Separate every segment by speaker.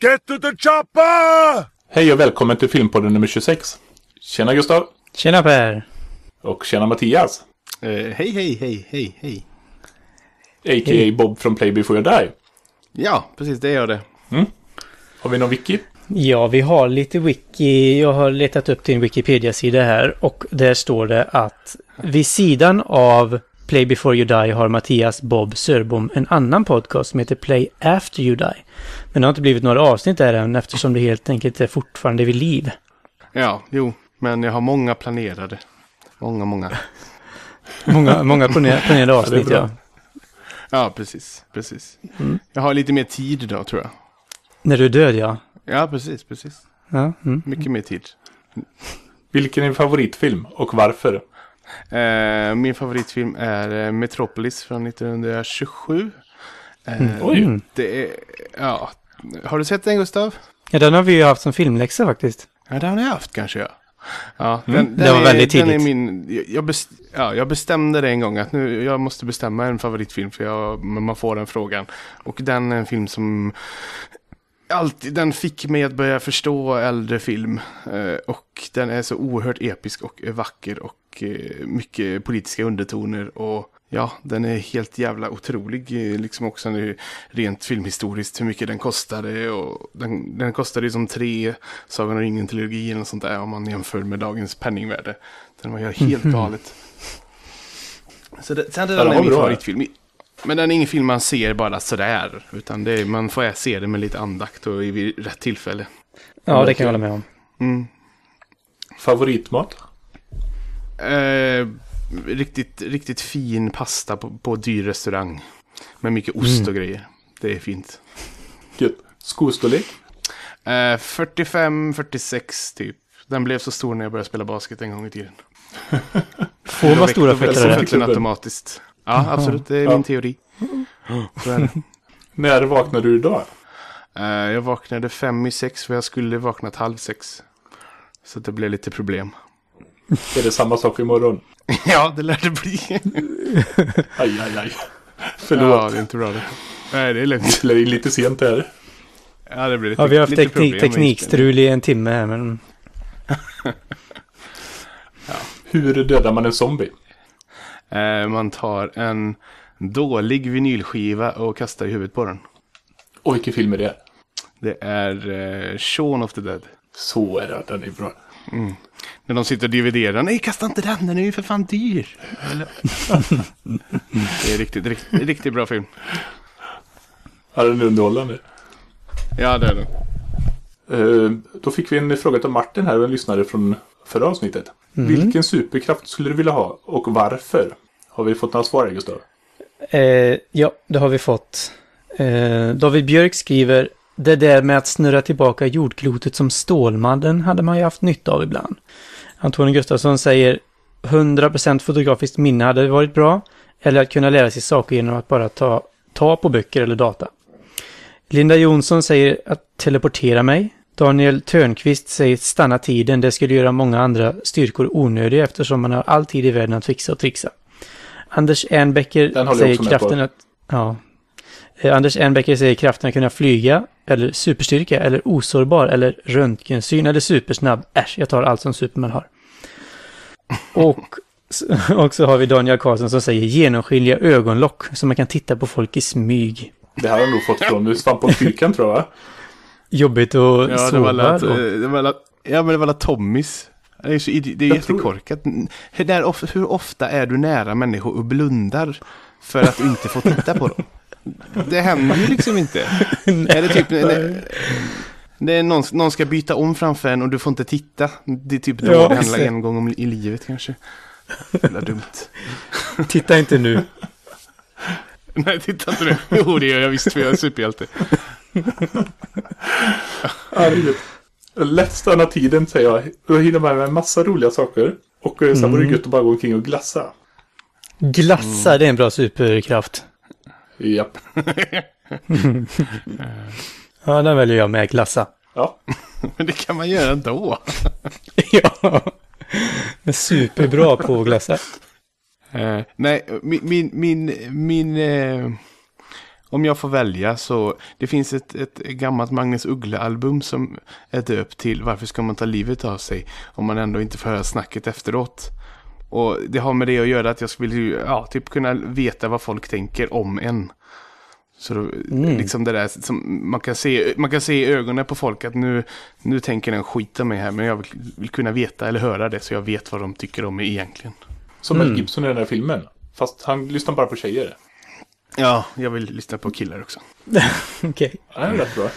Speaker 1: Get to the chopper!
Speaker 2: Hej och välkommen till Filmpodden nummer 26. Tjena Gustav.
Speaker 3: Tjena Per!
Speaker 2: Och tjena Mattias.
Speaker 4: Eh, hej, hej, hej, hej, hej.
Speaker 2: A.k.a. Bob från Play Before You Die.
Speaker 4: Ja, precis, det gör det.
Speaker 2: Har vi någon wiki?
Speaker 3: Ja, vi har lite wiki. Jag har letat upp din Wikipedia-sida här och där står det att vid sidan av Play Before You Die har Mattias Bob Sörbom en annan podcast som heter Play After You Die. Men det har inte blivit några avsnitt där än eftersom det helt enkelt är fortfarande vid liv.
Speaker 4: Ja, jo, men jag har många planerade. Många, många.
Speaker 3: Många, många planer- planerade avsnitt, ja.
Speaker 4: Ja, precis, precis. Jag har lite mer tid idag, tror jag.
Speaker 3: När du är död, ja.
Speaker 4: Ja, precis, precis.
Speaker 3: ja mm.
Speaker 4: Mycket mer tid.
Speaker 2: Vilken är din favoritfilm och varför?
Speaker 4: Eh, min favoritfilm är eh, Metropolis från 1927. Eh,
Speaker 2: Oj.
Speaker 4: Det är, ja. Har du sett den, Gustav?
Speaker 3: Ja, den har vi ju haft som filmläxa faktiskt.
Speaker 4: Ja, det har ni haft kanske, ja. Ja, den,
Speaker 3: Mm. Det
Speaker 4: den
Speaker 3: var
Speaker 4: är,
Speaker 3: väldigt
Speaker 4: Den är
Speaker 3: tidigt.
Speaker 4: min, jag- jag, best, ja, jag bestämde det en gång att nu, jag måste bestämma en favoritfilm för jag, man får den frågan. Och den är en film som alltid, den fick mig att börja förstå äldre film. Eh, och den är så oerhört episk och vacker och eh, mycket politiska undertoner. Och ja, den är helt jävla otrolig. eh, Liksom också nu, rent filmhistoriskt hur mycket den kostade. Och den, den kostade ju som tre Sagan om ringen-trilogi eller sånt där om man jämför med dagens penningvärde. Den var ju helt galet. Så det, sen
Speaker 2: den
Speaker 4: den är min
Speaker 2: bra.
Speaker 4: favoritfilm. Men den är ingen film man ser bara sådär. Utan det är, man får se det med lite andakt och vid rätt tillfälle.
Speaker 3: Ja, det kan jag hålla med om.
Speaker 4: Mm.
Speaker 2: Favoritmat?
Speaker 4: Eh, riktigt, riktigt fin pasta på, på dyr restaurang. Med mycket ost och grejer. Det är fint.
Speaker 2: Gött. Skostorlek?
Speaker 4: Eh, 45-46 typ. Den blev så stor när jag började spela basket en gång i tiden.
Speaker 3: Får man stora fötter
Speaker 4: fötterna automatiskt. Ja, absolut. Det är
Speaker 2: Ja.
Speaker 4: min teori. Är.
Speaker 2: När vaknade du idag?
Speaker 4: Eh, jag vaknade fem i sex för jag skulle vaknat halv sex. Så det blev lite problem.
Speaker 2: Är det samma sak imorgon?
Speaker 4: ja, det lär det bli.
Speaker 2: Aj, aj, aj.
Speaker 4: ja,
Speaker 2: Förlåt.
Speaker 4: det är inte bra det. Nej, det är lugnt.
Speaker 2: Det är lite sent där.
Speaker 4: Ja, det blir lite,
Speaker 3: Ja, vi har haft
Speaker 4: lite
Speaker 3: teknik, teknikstrul i en timme här, men...
Speaker 2: Hur dödar man en zombie?
Speaker 4: Eh, man tar en dålig vinylskiva och kastar i huvudet på den.
Speaker 2: Och vilken film är det?
Speaker 4: Det är eh, Shaun of the Dead.
Speaker 2: Så är det, den är bra.
Speaker 4: När de sitter och dividerar. Nej, kasta inte den, den är ju för fan dyr. Det är riktigt, riktigt, riktigt bra film.
Speaker 2: Ja, den är underhållande.
Speaker 4: Ja, det är det.
Speaker 2: Eh, då fick vi en fråga till Martin här, en lyssnare från förra avsnittet. Vilken superkraft skulle du vilja ha och varför? Har vi fått några svar Gustav?
Speaker 3: Eh, ja, det har vi fått. Eh, David Björk skriver Det där med att snurra tillbaka jordklotet som Stålmannen hade man ju haft nytta av ibland. Antonio Gustafsson säger 100% fotografiskt minne hade varit bra. Eller att kunna lära sig saker genom att bara ta, ta på böcker eller data. Linda Jonsson säger att teleportera mig. Daniel Törnqvist säger stanna tiden. Det skulle göra många andra styrkor onödiga eftersom man har all tid i världen att fixa och trixa. Anders Ernbecker säger kraften att... Ja. Eh, Anders Ernbecker säger kraften att kunna flyga, eller superstyrka, eller osårbar, eller röntgensyn, eller supersnabb. Äsch, jag tar allt som Superman har. Och, och så har vi Daniel Karlsson som säger genomskinliga ögonlock, så man kan titta på folk i smyg.
Speaker 2: Det här har jag nog fått från Svamp och Fyrkant tror jag.
Speaker 3: Jobbigt att
Speaker 4: Ja, det
Speaker 3: sova
Speaker 4: var alla,
Speaker 3: då.
Speaker 4: det var alla, ja, men det var alla Tommys. Det är, så, det är
Speaker 2: Jag tror-
Speaker 4: jättekorkat. Hur, där, of- hur ofta är du nära människor och blundar för att du inte får titta på dem? Det händer ju liksom inte. är det typ... Det, det är någon, någon ska byta om framför en och du får inte titta. Det är typ då
Speaker 3: Ja,
Speaker 4: det handlar en gång om, i livet kanske. Jävla dumt.
Speaker 3: Titta inte nu.
Speaker 4: Nej, titta inte nu. Jo, det gör jag visst för jag är superhjälte.
Speaker 2: Lätt stanna tiden säger jag. Då hinner med en massa roliga saker. Och eh, sen vore det gött att bara gå omkring och glassa.
Speaker 3: Glassa, det är en bra superkraft.
Speaker 2: Japp.
Speaker 3: Ja, den väljer jag med, glassa.
Speaker 2: Ja.
Speaker 4: Men det kan man göra ändå.
Speaker 3: ja. Men superbra på att glassa.
Speaker 4: Eh, nej, min, min, min, min eh, om jag får välja så, det finns ett, ett gammalt Magnus Uggla-album som är döpt till Varför ska man ta livet av sig om man ändå inte får höra snacket efteråt. Och det har med det att göra att jag skulle ja, typ kunna veta vad folk tänker om en. Så då, liksom det där som man kan, se, man kan se i ögonen på folk att nu, nu tänker den skita mig här. Men jag vill, vill kunna veta eller höra det så jag vet vad de tycker om mig egentligen.
Speaker 2: Som Mel Gibson i den här filmen. Fast han lyssnar bara på tjejer.
Speaker 4: Ja, jag vill lyssna på killar också.
Speaker 3: Okej.
Speaker 2: Ja, det är rätt bra.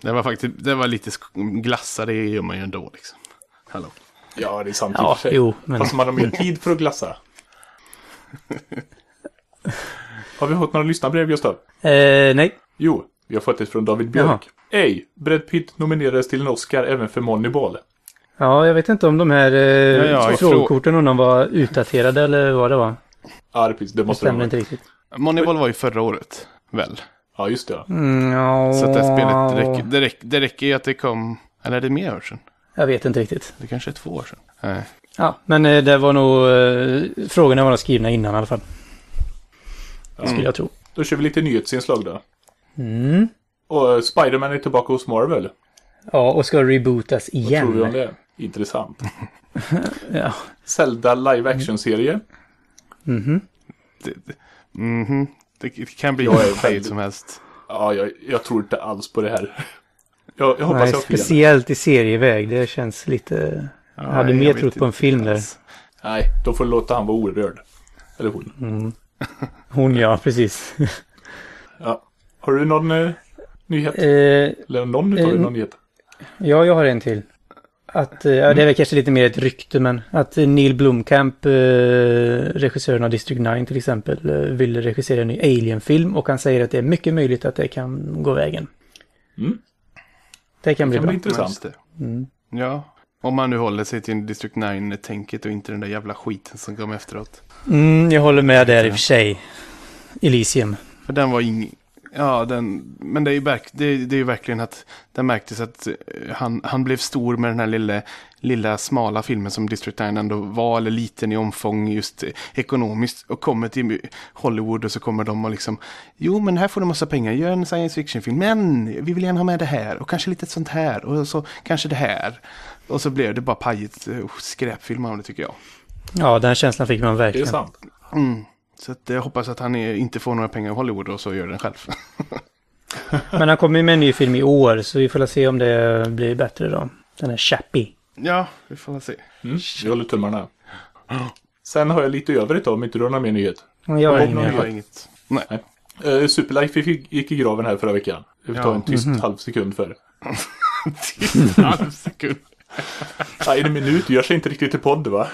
Speaker 4: Det var faktiskt, det var lite glassa, det gör man ju ändå liksom. Hallå.
Speaker 2: Ja, det är sant i
Speaker 3: Ja,
Speaker 2: och för sig.
Speaker 3: jo, men-
Speaker 2: Fast man har mer tid för att glassa. har vi fått några lyssnarbrev, Gustav?
Speaker 3: Eh, nej.
Speaker 2: Jo, vi har fått ett från David Björk. Ej, Brad Pitt nominerades till en Oscar även för Moneyball.
Speaker 3: Ja, jag vet inte om de här eh,
Speaker 4: Ja, ja,
Speaker 3: frågekorten om de var utdaterade eller vad det var.
Speaker 2: Ja, det, precis, det måste det
Speaker 3: stämmer
Speaker 2: vara.
Speaker 3: inte riktigt.
Speaker 4: Moneyball var ju förra året, väl?
Speaker 2: Ja, just det. ja.
Speaker 3: Mm, ja,
Speaker 4: Så att det spelet, det räcker, det, räcker, det räcker ju att det kom, eller är det mer år sedan?
Speaker 3: Jag vet inte riktigt.
Speaker 4: Det kanske är två år sedan. Nej.
Speaker 3: Ja, men eh, det var nog... Eh, frågorna var nog skrivna innan i alla fall. Skulle jag tro.
Speaker 2: Då kör vi lite nyhetsinslag då.
Speaker 3: Mm.
Speaker 2: Och eh, Spider-Man är tillbaka hos Marvel.
Speaker 3: Ja, och ska rebootas
Speaker 2: Vad tror vi om
Speaker 3: igen.
Speaker 2: det? Intressant.
Speaker 3: Ja.
Speaker 2: Zelda live action-serie.
Speaker 3: Mhm.
Speaker 4: Det, det, mhm. det, det kan bli
Speaker 2: Jag väldigt-
Speaker 4: som helst.
Speaker 2: Ja, jag, jag tror inte alls på det här. Jag, jag hoppas
Speaker 3: Nej,
Speaker 2: jag
Speaker 3: speciellt i serieväg. Det känns lite... Jag hade
Speaker 4: jag
Speaker 3: mer
Speaker 4: vet
Speaker 3: trott på en film där.
Speaker 2: Nej, då får du låta han vara orörd. Eller hon.
Speaker 3: Mm. Hon ja, precis.
Speaker 2: Ja. Har du någon eh, nyhet?
Speaker 3: eh,
Speaker 2: Eller någon utav
Speaker 3: eh,
Speaker 2: någon nyhet?
Speaker 3: ja, jag har en till. Att, eh, ja, det är väl kanske lite mer ett rykte, men att Neil Blomkamp, eh, regissören av District 9 till exempel, eh, vill regissera en ny Alien-film och han säger att det är mycket möjligt att det kan gå vägen.
Speaker 2: Mm.
Speaker 3: Det kan bli
Speaker 2: kan
Speaker 3: bra.
Speaker 2: bli intressant.
Speaker 4: Det.
Speaker 3: Mm.
Speaker 4: Ja. Om man nu håller sig till District 9-tänket och inte den där jävla skiten som kom efteråt.
Speaker 3: Mm, jag håller med där i och för sig. Elysium.
Speaker 4: För den var ing... Ja, den... Men det är ju, verk... det, det är ju verkligen att det märktes att eh, han, han blev stor med den här lilla, lilla smala filmen som District 9 ändå var, eller liten i omfång just eh, ekonomiskt. Och kommer till Hollywood och så kommer de och liksom, jo men här får du massa pengar, gör en science fiction-film, men vi vill gärna ha med det här och kanske lite sånt här och så kanske det här. Och så blev det bara pajigt eh, skräpfilm av det tycker jag.
Speaker 3: Ja, den känslan fick man
Speaker 2: Det är
Speaker 3: verkligen.
Speaker 2: sant.
Speaker 4: Mm. Så att jag hoppas att han är, inte får några pengar av Hollywood och så gör den själv.
Speaker 3: Men han kommer ju med en ny film i år, så vi får se om det blir bättre då. Den är Chappie.
Speaker 4: ja, vi får se.
Speaker 2: Mm. Vi håller tummarna. Sen har jag lite övrigt då, om inte du har någon mer nyhet.
Speaker 3: Jag har.
Speaker 4: Jag har inget. Nej.
Speaker 2: Uh, Superlife gick, i graven här förra veckan. Vi får ta
Speaker 4: Ja.
Speaker 2: en tyst
Speaker 3: Mhm.
Speaker 2: halv sekund för.
Speaker 4: halv sekund.
Speaker 2: Nej, en minut gör sig inte riktigt till podd va?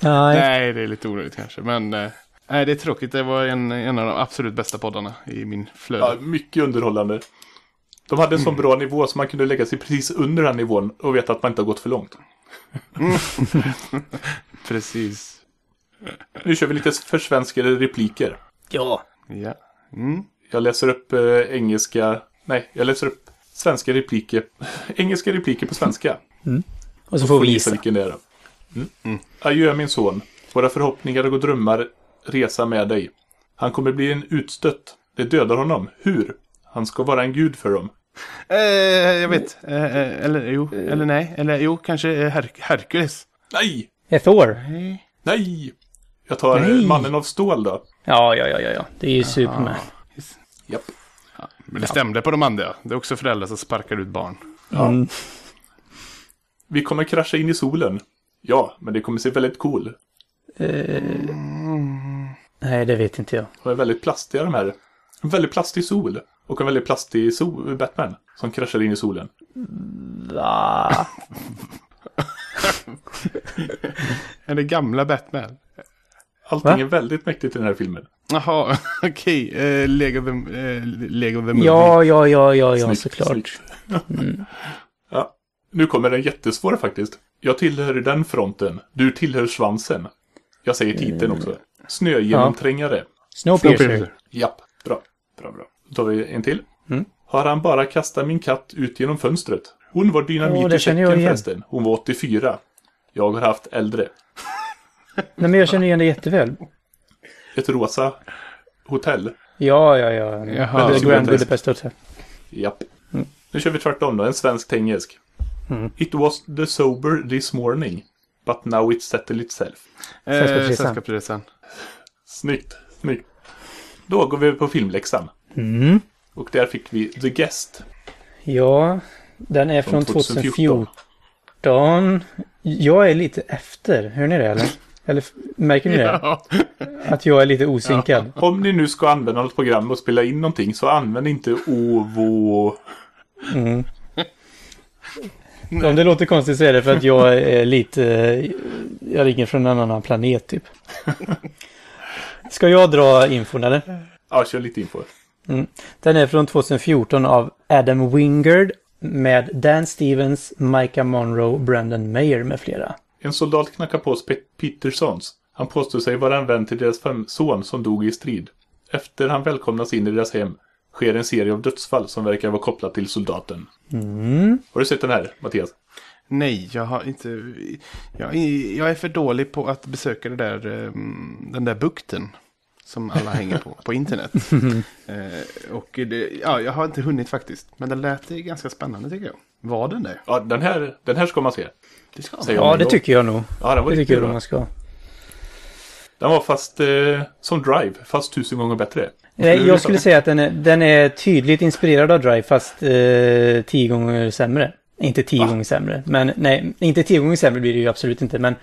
Speaker 3: Nej.
Speaker 4: Nej, det är lite onödigt kanske. Men eh, nej, det är tråkigt. Det var en, en av de absolut bästa poddarna i min flöde.
Speaker 2: Ja, mycket underhållande. De hade en sån bra nivå så man kunde lägga sig precis under den nivån och veta att man inte har gått för långt.
Speaker 4: Precis.
Speaker 2: Nu kör vi lite försvenskade repliker.
Speaker 3: Ja.
Speaker 4: Ja. Mm.
Speaker 2: Jag läser upp eh, engelska... Nej, jag läser upp svenska repliker. engelska repliker på svenska.
Speaker 3: Och så får vi
Speaker 2: gissa vilken det är. då. Mm. Adjö min son. Våra förhoppningar och drömmar resa med dig. Han kommer bli en utstött. Det dödar honom. Hur? Han ska vara en gud för dem.
Speaker 4: Eh, jag vet. Eh, eh, eller jo, eller nej. Eller jo, kanske eh, Her Hercules.
Speaker 2: Nej!
Speaker 3: Är Thor?
Speaker 4: Nej.
Speaker 2: Nej! Jag tar eh,
Speaker 3: Nej.
Speaker 2: mannen av stål då.
Speaker 3: Ja, ja, ja, ja, ja. Det är ju Superman.
Speaker 2: Japp.
Speaker 4: Men det stämde på de andra. Det är också föräldrar som sparkar ut barn.
Speaker 2: Ja.
Speaker 3: Mm.
Speaker 2: Vi kommer krascha in i solen. Ja, men det kommer se väldigt cool.
Speaker 3: Eh, nej, det vet inte jag.
Speaker 2: De är väldigt plastiga de här. En väldigt plastig sol. Och en väldigt plastig sol, Batman. Som kraschar in i solen.
Speaker 3: Va?
Speaker 4: Är det gamla Batman?
Speaker 2: Allting
Speaker 3: Va?
Speaker 2: är väldigt mäktigt i den här filmen.
Speaker 4: Jaha, okej. Eh, Lego, the, eh, Lego the Movie.
Speaker 3: Ja, ja, ja, ja, ja,
Speaker 2: Snyggt,
Speaker 3: såklart.
Speaker 2: snyggt. ja. Nu kommer den jättesvår faktiskt. Jag tillhör den fronten. Du tillhör svansen. Jag säger titeln också. Snögenomträngare.
Speaker 3: Snowpiercer.
Speaker 2: Japp, bra. Bra, bra. Då tar vi en till.
Speaker 3: Mm.
Speaker 2: Har han bara kastat min katt ut genom fönstret? Hon var dynamit
Speaker 3: Ja, det
Speaker 2: i
Speaker 3: känner jag
Speaker 2: säcken
Speaker 3: igen.
Speaker 2: förresten. Hon var 84. Jag har haft äldre.
Speaker 3: Nej, men jag känner igen det jätteväl.
Speaker 2: Ett rosa hotell.
Speaker 3: Ja, ja, ja.
Speaker 4: Jaha.
Speaker 3: The
Speaker 2: Det är
Speaker 3: Grand Budapest Hotel.
Speaker 2: Japp.
Speaker 3: Mm.
Speaker 2: Nu kör vi tvärtom då, en svensk till engelsk.
Speaker 3: Mm.
Speaker 2: It was the sober this morning, but now it's settled itself.
Speaker 4: Eh, Sällskapsresan.
Speaker 2: Snyggt, snyggt. Då går vi på filmläxan.
Speaker 3: Mm.
Speaker 2: Och där fick vi The Guest.
Speaker 3: Ja, den är från 2014. Jag är lite efter. Hör ni det eller? Eller märker ni det?
Speaker 4: Ja.
Speaker 3: Att jag är lite osynkad.
Speaker 2: Om ni nu ska använda något program och spela in någonting så använd inte OVO.
Speaker 3: Mm. Om det låter konstigt så är det för att jag är lite... Jag ringer från en annan planet typ. Ska jag dra infon eller?
Speaker 2: Ja, kör lite info.
Speaker 3: Den är från 2014 av Adam Wingard med Dan Stevens, Micah Monroe, Brandon Mayer med flera.
Speaker 2: En soldat knackar på hos Pe- Petersons. Han påstår sig vara en vän till deras son som dog i strid. Efter han välkomnas in i deras hem sker en serie av dödsfall som verkar vara kopplat till soldaten.
Speaker 3: Mm.
Speaker 2: Har du sett den här, Mattias?
Speaker 4: Nej, jag har inte... Jag är, jag är för dålig på att besöka det där, ehm, den där bukten. Som alla hänger på, på internet. eh, och det, ja, jag har inte hunnit faktiskt. Men den lät ganska spännande tycker jag. Var den det?
Speaker 2: Ja, den här, den här ska man se.
Speaker 4: Det ska
Speaker 2: Säger
Speaker 3: Ja, det tycker jag nog.
Speaker 2: Ja,
Speaker 3: Det tycker jag nog man ska.
Speaker 2: Den var fast eh, som Drive, fast tusen gånger bättre.
Speaker 3: Nej, jag skulle säga att den är, den är tydligt inspirerad av Drive fast eh, tio gånger sämre. Inte tio
Speaker 2: Va?
Speaker 3: gånger sämre. Men nej, inte tio gånger sämre blir det ju absolut inte. Men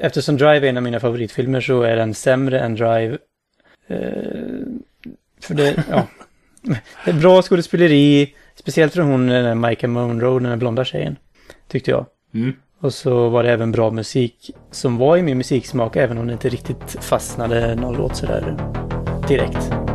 Speaker 3: eftersom Drive är en av mina favoritfilmer så är den sämre än Drive. Eh, för det, ja. Det är bra skådespeleri. Speciellt från hon, den där Micah Monroe, den där blonda tjejen. Tyckte jag.
Speaker 2: Mm.
Speaker 3: Och så var det även bra musik som var i min musiksmak även om det inte riktigt fastnade någon låt sådär direkt.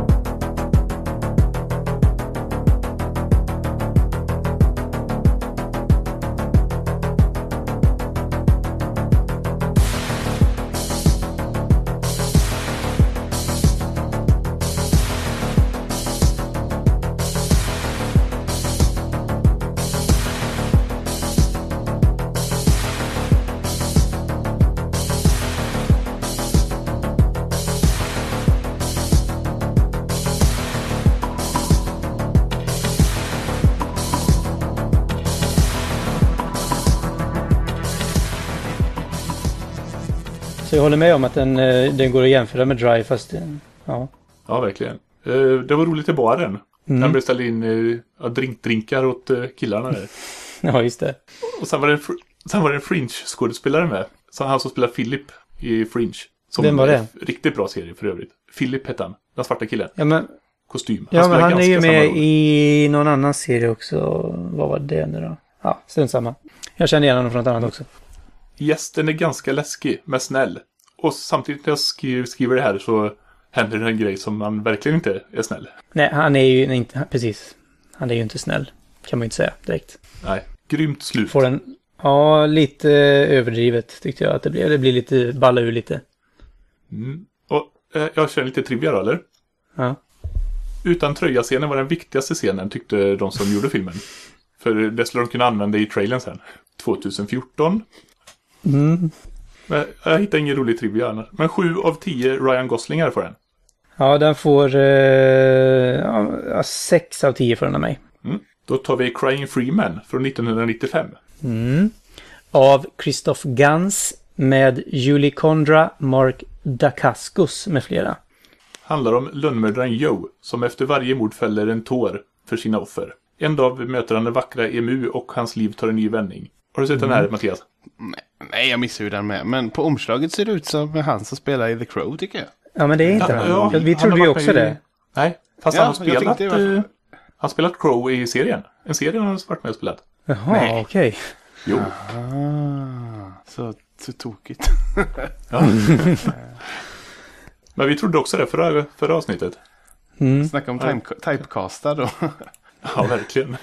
Speaker 3: Med om att den, eh, den går att jämföra med Drive fast eh, ja.
Speaker 2: Ja, verkligen. Eh, det var roligt i baren.
Speaker 3: Mm.
Speaker 2: Han beställde in eh, ja, drink drinkar åt killarna där.
Speaker 3: Ja, just det.
Speaker 2: Och sen var det sen var det en Fringe-skådespelare med. Så han som spelar Philip i Fringe. Som
Speaker 3: Vem var det?
Speaker 2: Riktigt bra serie för övrigt. Philip hette han. Den svarta killen.
Speaker 3: Ja, men,
Speaker 2: Kostym.
Speaker 3: ja, men han är ju med i någon annan serie också. Vad var det nu då? Ja, strunt samma. Jag kände igen honom från något annat också.
Speaker 2: Gästen är ganska läskig, men snäll. Och samtidigt när jag skriver, skriver det här så händer det en grej som man verkligen inte är snäll.
Speaker 3: Nej, han är ju inte, precis. Han är ju inte snäll. Kan man ju inte säga direkt.
Speaker 2: Nej, grymt slut.
Speaker 3: Får den, ja, lite överdrivet tyckte jag att det blev. Det blir lite, balla ur lite.
Speaker 2: Mm. Och eh, jag kör lite trivia då, eller?
Speaker 3: Ja.
Speaker 2: Utan tröja-scenen var den viktigaste scenen tyckte de som gjorde filmen. För det skulle de kunna använda i trailern sen. 2014.
Speaker 3: Mm.
Speaker 2: Men jag hittar ingen rolig trivia annars. Men 7 av 10 Ryan Goslingar får den.
Speaker 3: Ja, den får eh, ja, 6 av 10 från av mig.
Speaker 2: Mm. Då tar vi Crying Freeman från 1995.
Speaker 3: Mm. Av Christoph Gans med Julie Kondra, Mark Dacascos med flera.
Speaker 2: Handlar om lönnmördaren Joe som efter varje mord fäller en tår för sina offer. En dag möter han den vackra Emu och hans liv tar en ny vändning. Har du sett den här Mattias?
Speaker 4: Nej, jag missar ju den med. Men på omslaget ser det ut som han som spelar i The Crow tycker jag.
Speaker 3: Ja, men det är inte
Speaker 2: Ja,
Speaker 3: han.
Speaker 2: ja,
Speaker 3: Vi trodde
Speaker 2: har
Speaker 3: ju också
Speaker 2: i-
Speaker 3: det.
Speaker 2: Nej, fast
Speaker 4: Ja,
Speaker 2: han har spelat...
Speaker 4: fall.
Speaker 2: eh, han har spelat Crow i serien. En serie har han varit med och spelat.
Speaker 3: Jaha,
Speaker 4: Nej.
Speaker 3: okej.
Speaker 2: Jo.
Speaker 4: Ah, så, så tokigt.
Speaker 2: Ja. Men vi trodde också det förra, förra avsnittet.
Speaker 3: Mm.
Speaker 4: Snacka om time, typecastad då.
Speaker 2: Ja, verkligen.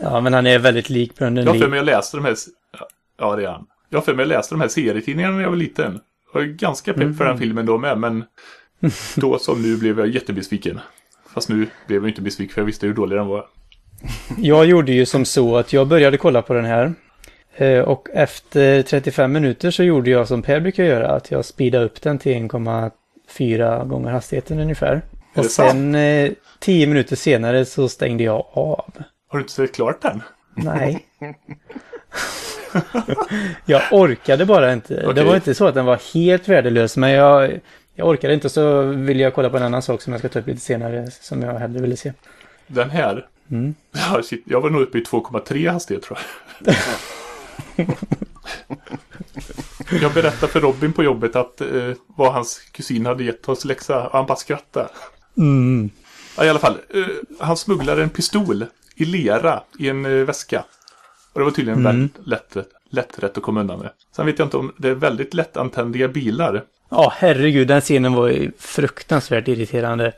Speaker 3: Ja, men han är väldigt lik Brandon
Speaker 2: Jag har för mig jag läste de här... Ja, det är han. Jag har för mig jag läste de här serietidningarna när jag var liten. Jag var ganska pepp för den filmen då med, men då som nu blev jag jättebesviken. Fast nu blev jag inte besviken för jag visste hur dålig den var.
Speaker 3: Jag gjorde ju som så att jag började kolla på den här. Eh, Och efter 35 minuter så gjorde jag som Per brukar göra, att jag speedade upp den till 1,4 gånger hastigheten ungefär.
Speaker 2: Är
Speaker 3: Och sen eh, tio minuter senare så stängde jag av.
Speaker 2: Har du inte sett klart den?
Speaker 3: Nej. jag orkade bara inte. Det
Speaker 2: Okej.
Speaker 3: var inte så att den var helt värdelös, men jag, jag orkade inte. Så ville jag kolla på en annan sak som jag ska ta upp lite senare, som jag hellre ville se.
Speaker 2: Den här.
Speaker 3: Mm.
Speaker 2: Ja, shit, jag var nog uppe i 2,3 hastighet tror jag. jag berättade för Robin på jobbet att eh, vad hans kusin hade gett oss läxa. Och han bara skrattade.
Speaker 3: Mm.
Speaker 2: Ja, i alla fall. Eh, han smugglade en pistol i lera i en eh, väska. Och det var tydligen
Speaker 3: Mm.
Speaker 2: väldigt lätt, lätt rätt att komma undan med. Sen vet jag inte om det är väldigt lättantändliga bilar.
Speaker 3: Ja, herregud, den scenen var ju fruktansvärt irriterande.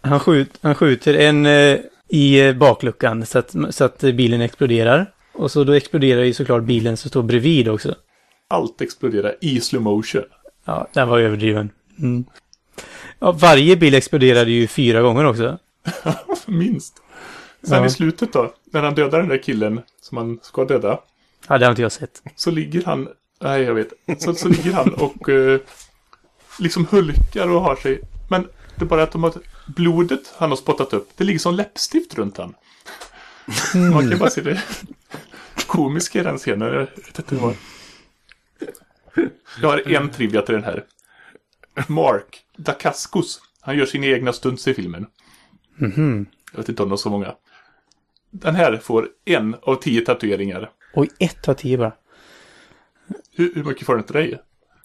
Speaker 3: Han, skjut, han skjuter en eh, i eh, bakluckan så att, så att bilen exploderar. Och så då exploderar ju såklart bilen som står bredvid också.
Speaker 2: Allt exploderar i slow motion.
Speaker 3: Ja, den var överdriven. Mm. Ja, varje bil exploderade ju fyra gånger också.
Speaker 2: Minst. Sen
Speaker 3: Ja.
Speaker 2: i slutet då, när han dödar den där killen som han ska döda.
Speaker 3: Ja, det har inte jag sett.
Speaker 2: Så ligger han, nej jag vet, så, så ligger han och eh, liksom hulkar och har sig. Men det är bara att de har, blodet han har spottat upp, det ligger som läppstift runt han. Man kan bara se det komiska i den scenen. Jag vet inte vad. Jag har en trivia till den här. Mark Dacascos. Han gör sina egna stunts i filmen.
Speaker 3: Mhm.
Speaker 2: Jag vet inte om de har så många. Den här får en av tio tatueringar.
Speaker 3: Oj, ett av tio bara.
Speaker 2: Hur, hur mycket får den till dig?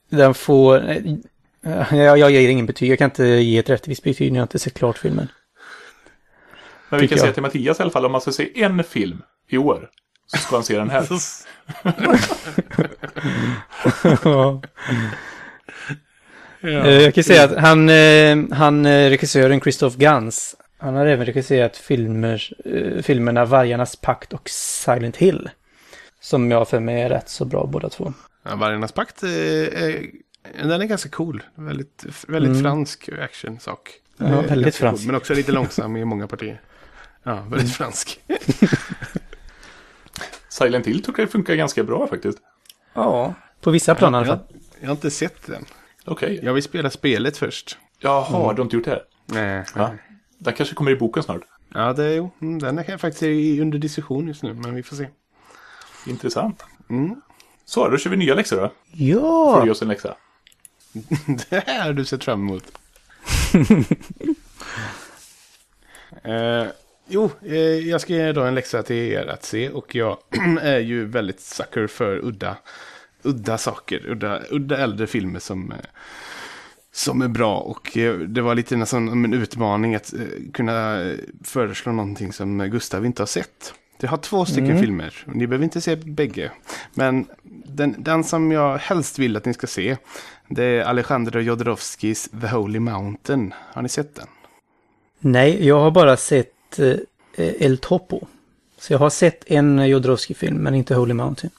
Speaker 3: Den får... Jag, jag ger ingen betyg. Jag kan inte ge ett rättvist betyg när jag inte sett klart filmen.
Speaker 2: Men vi kan säga till Mattias i alla fall, om man ska se en film i år så ska han se den här.
Speaker 3: Ja. Eh, Jag kan säga att han, eh, han eh, regissören Christoph Gans, han har även regisserat filmer, eh, filmerna Vargarnas pakt och Silent Hill. Som jag för mig är rätt så bra båda två.
Speaker 4: Ja, Vargarnas pakt, är, den är ganska cool. Väldigt, väldigt
Speaker 3: Mm.
Speaker 4: fransk actionsak.
Speaker 3: Ja, väldigt fransk.
Speaker 4: Cool, men också lite långsam i många partier. Ja, väldigt fransk.
Speaker 2: Silent Hill tycker jag funkar ganska bra faktiskt.
Speaker 3: Ja. På vissa plan i alla
Speaker 4: jag,
Speaker 3: fall.
Speaker 4: jag har inte sett den.
Speaker 2: Okej.
Speaker 4: Jag vill spela spelet först.
Speaker 2: Jaha, du har inte gjort det? här?
Speaker 4: Nej.
Speaker 2: Ja. Den kanske kommer i boken snart.
Speaker 4: Ja, det är jo. mm, Den är faktiskt i- under diskussion just nu, men vi får se.
Speaker 2: Intressant.
Speaker 4: Mm.
Speaker 2: Så, då kör vi nya läxor då. Får
Speaker 3: Ja!
Speaker 2: du ge oss en läxa?
Speaker 4: Det här du sett fram emot. eh, jo, eh, jag ska ge då en läxa till er att se och jag är ju väldigt sucker för udda, udda saker, udda, udda äldre filmer som, eh, som är bra och eh, det var lite sån en utmaning att eh, kunna eh, föreslå någonting som Gustav inte har sett. Jag har två stycken
Speaker 3: Mm.
Speaker 4: filmer, ni behöver inte se bägge. Men den, den som jag helst vill att ni ska se, det är Alejandro Jodorowskis The Holy Mountain. Har ni sett den?
Speaker 3: Nej, jag har bara sett El Topo. Så jag har sett en Jodorowsky-film, men inte Holy Mountain.